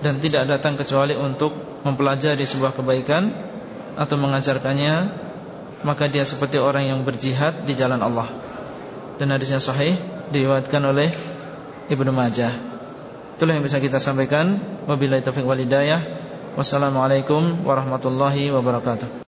dan tidak datang kecuali untuk mempelajari sebuah kebaikan atau mengajarkannya maka dia seperti orang yang berjihad di jalan Allah. Dan hadisnya sahih diriwayatkan oleh Ibnu Majah. Itulah yang bisa kita sampaikan. Wabillahi taufiq walhidayah wassalamualaikum warahmatullahi wabarakatuh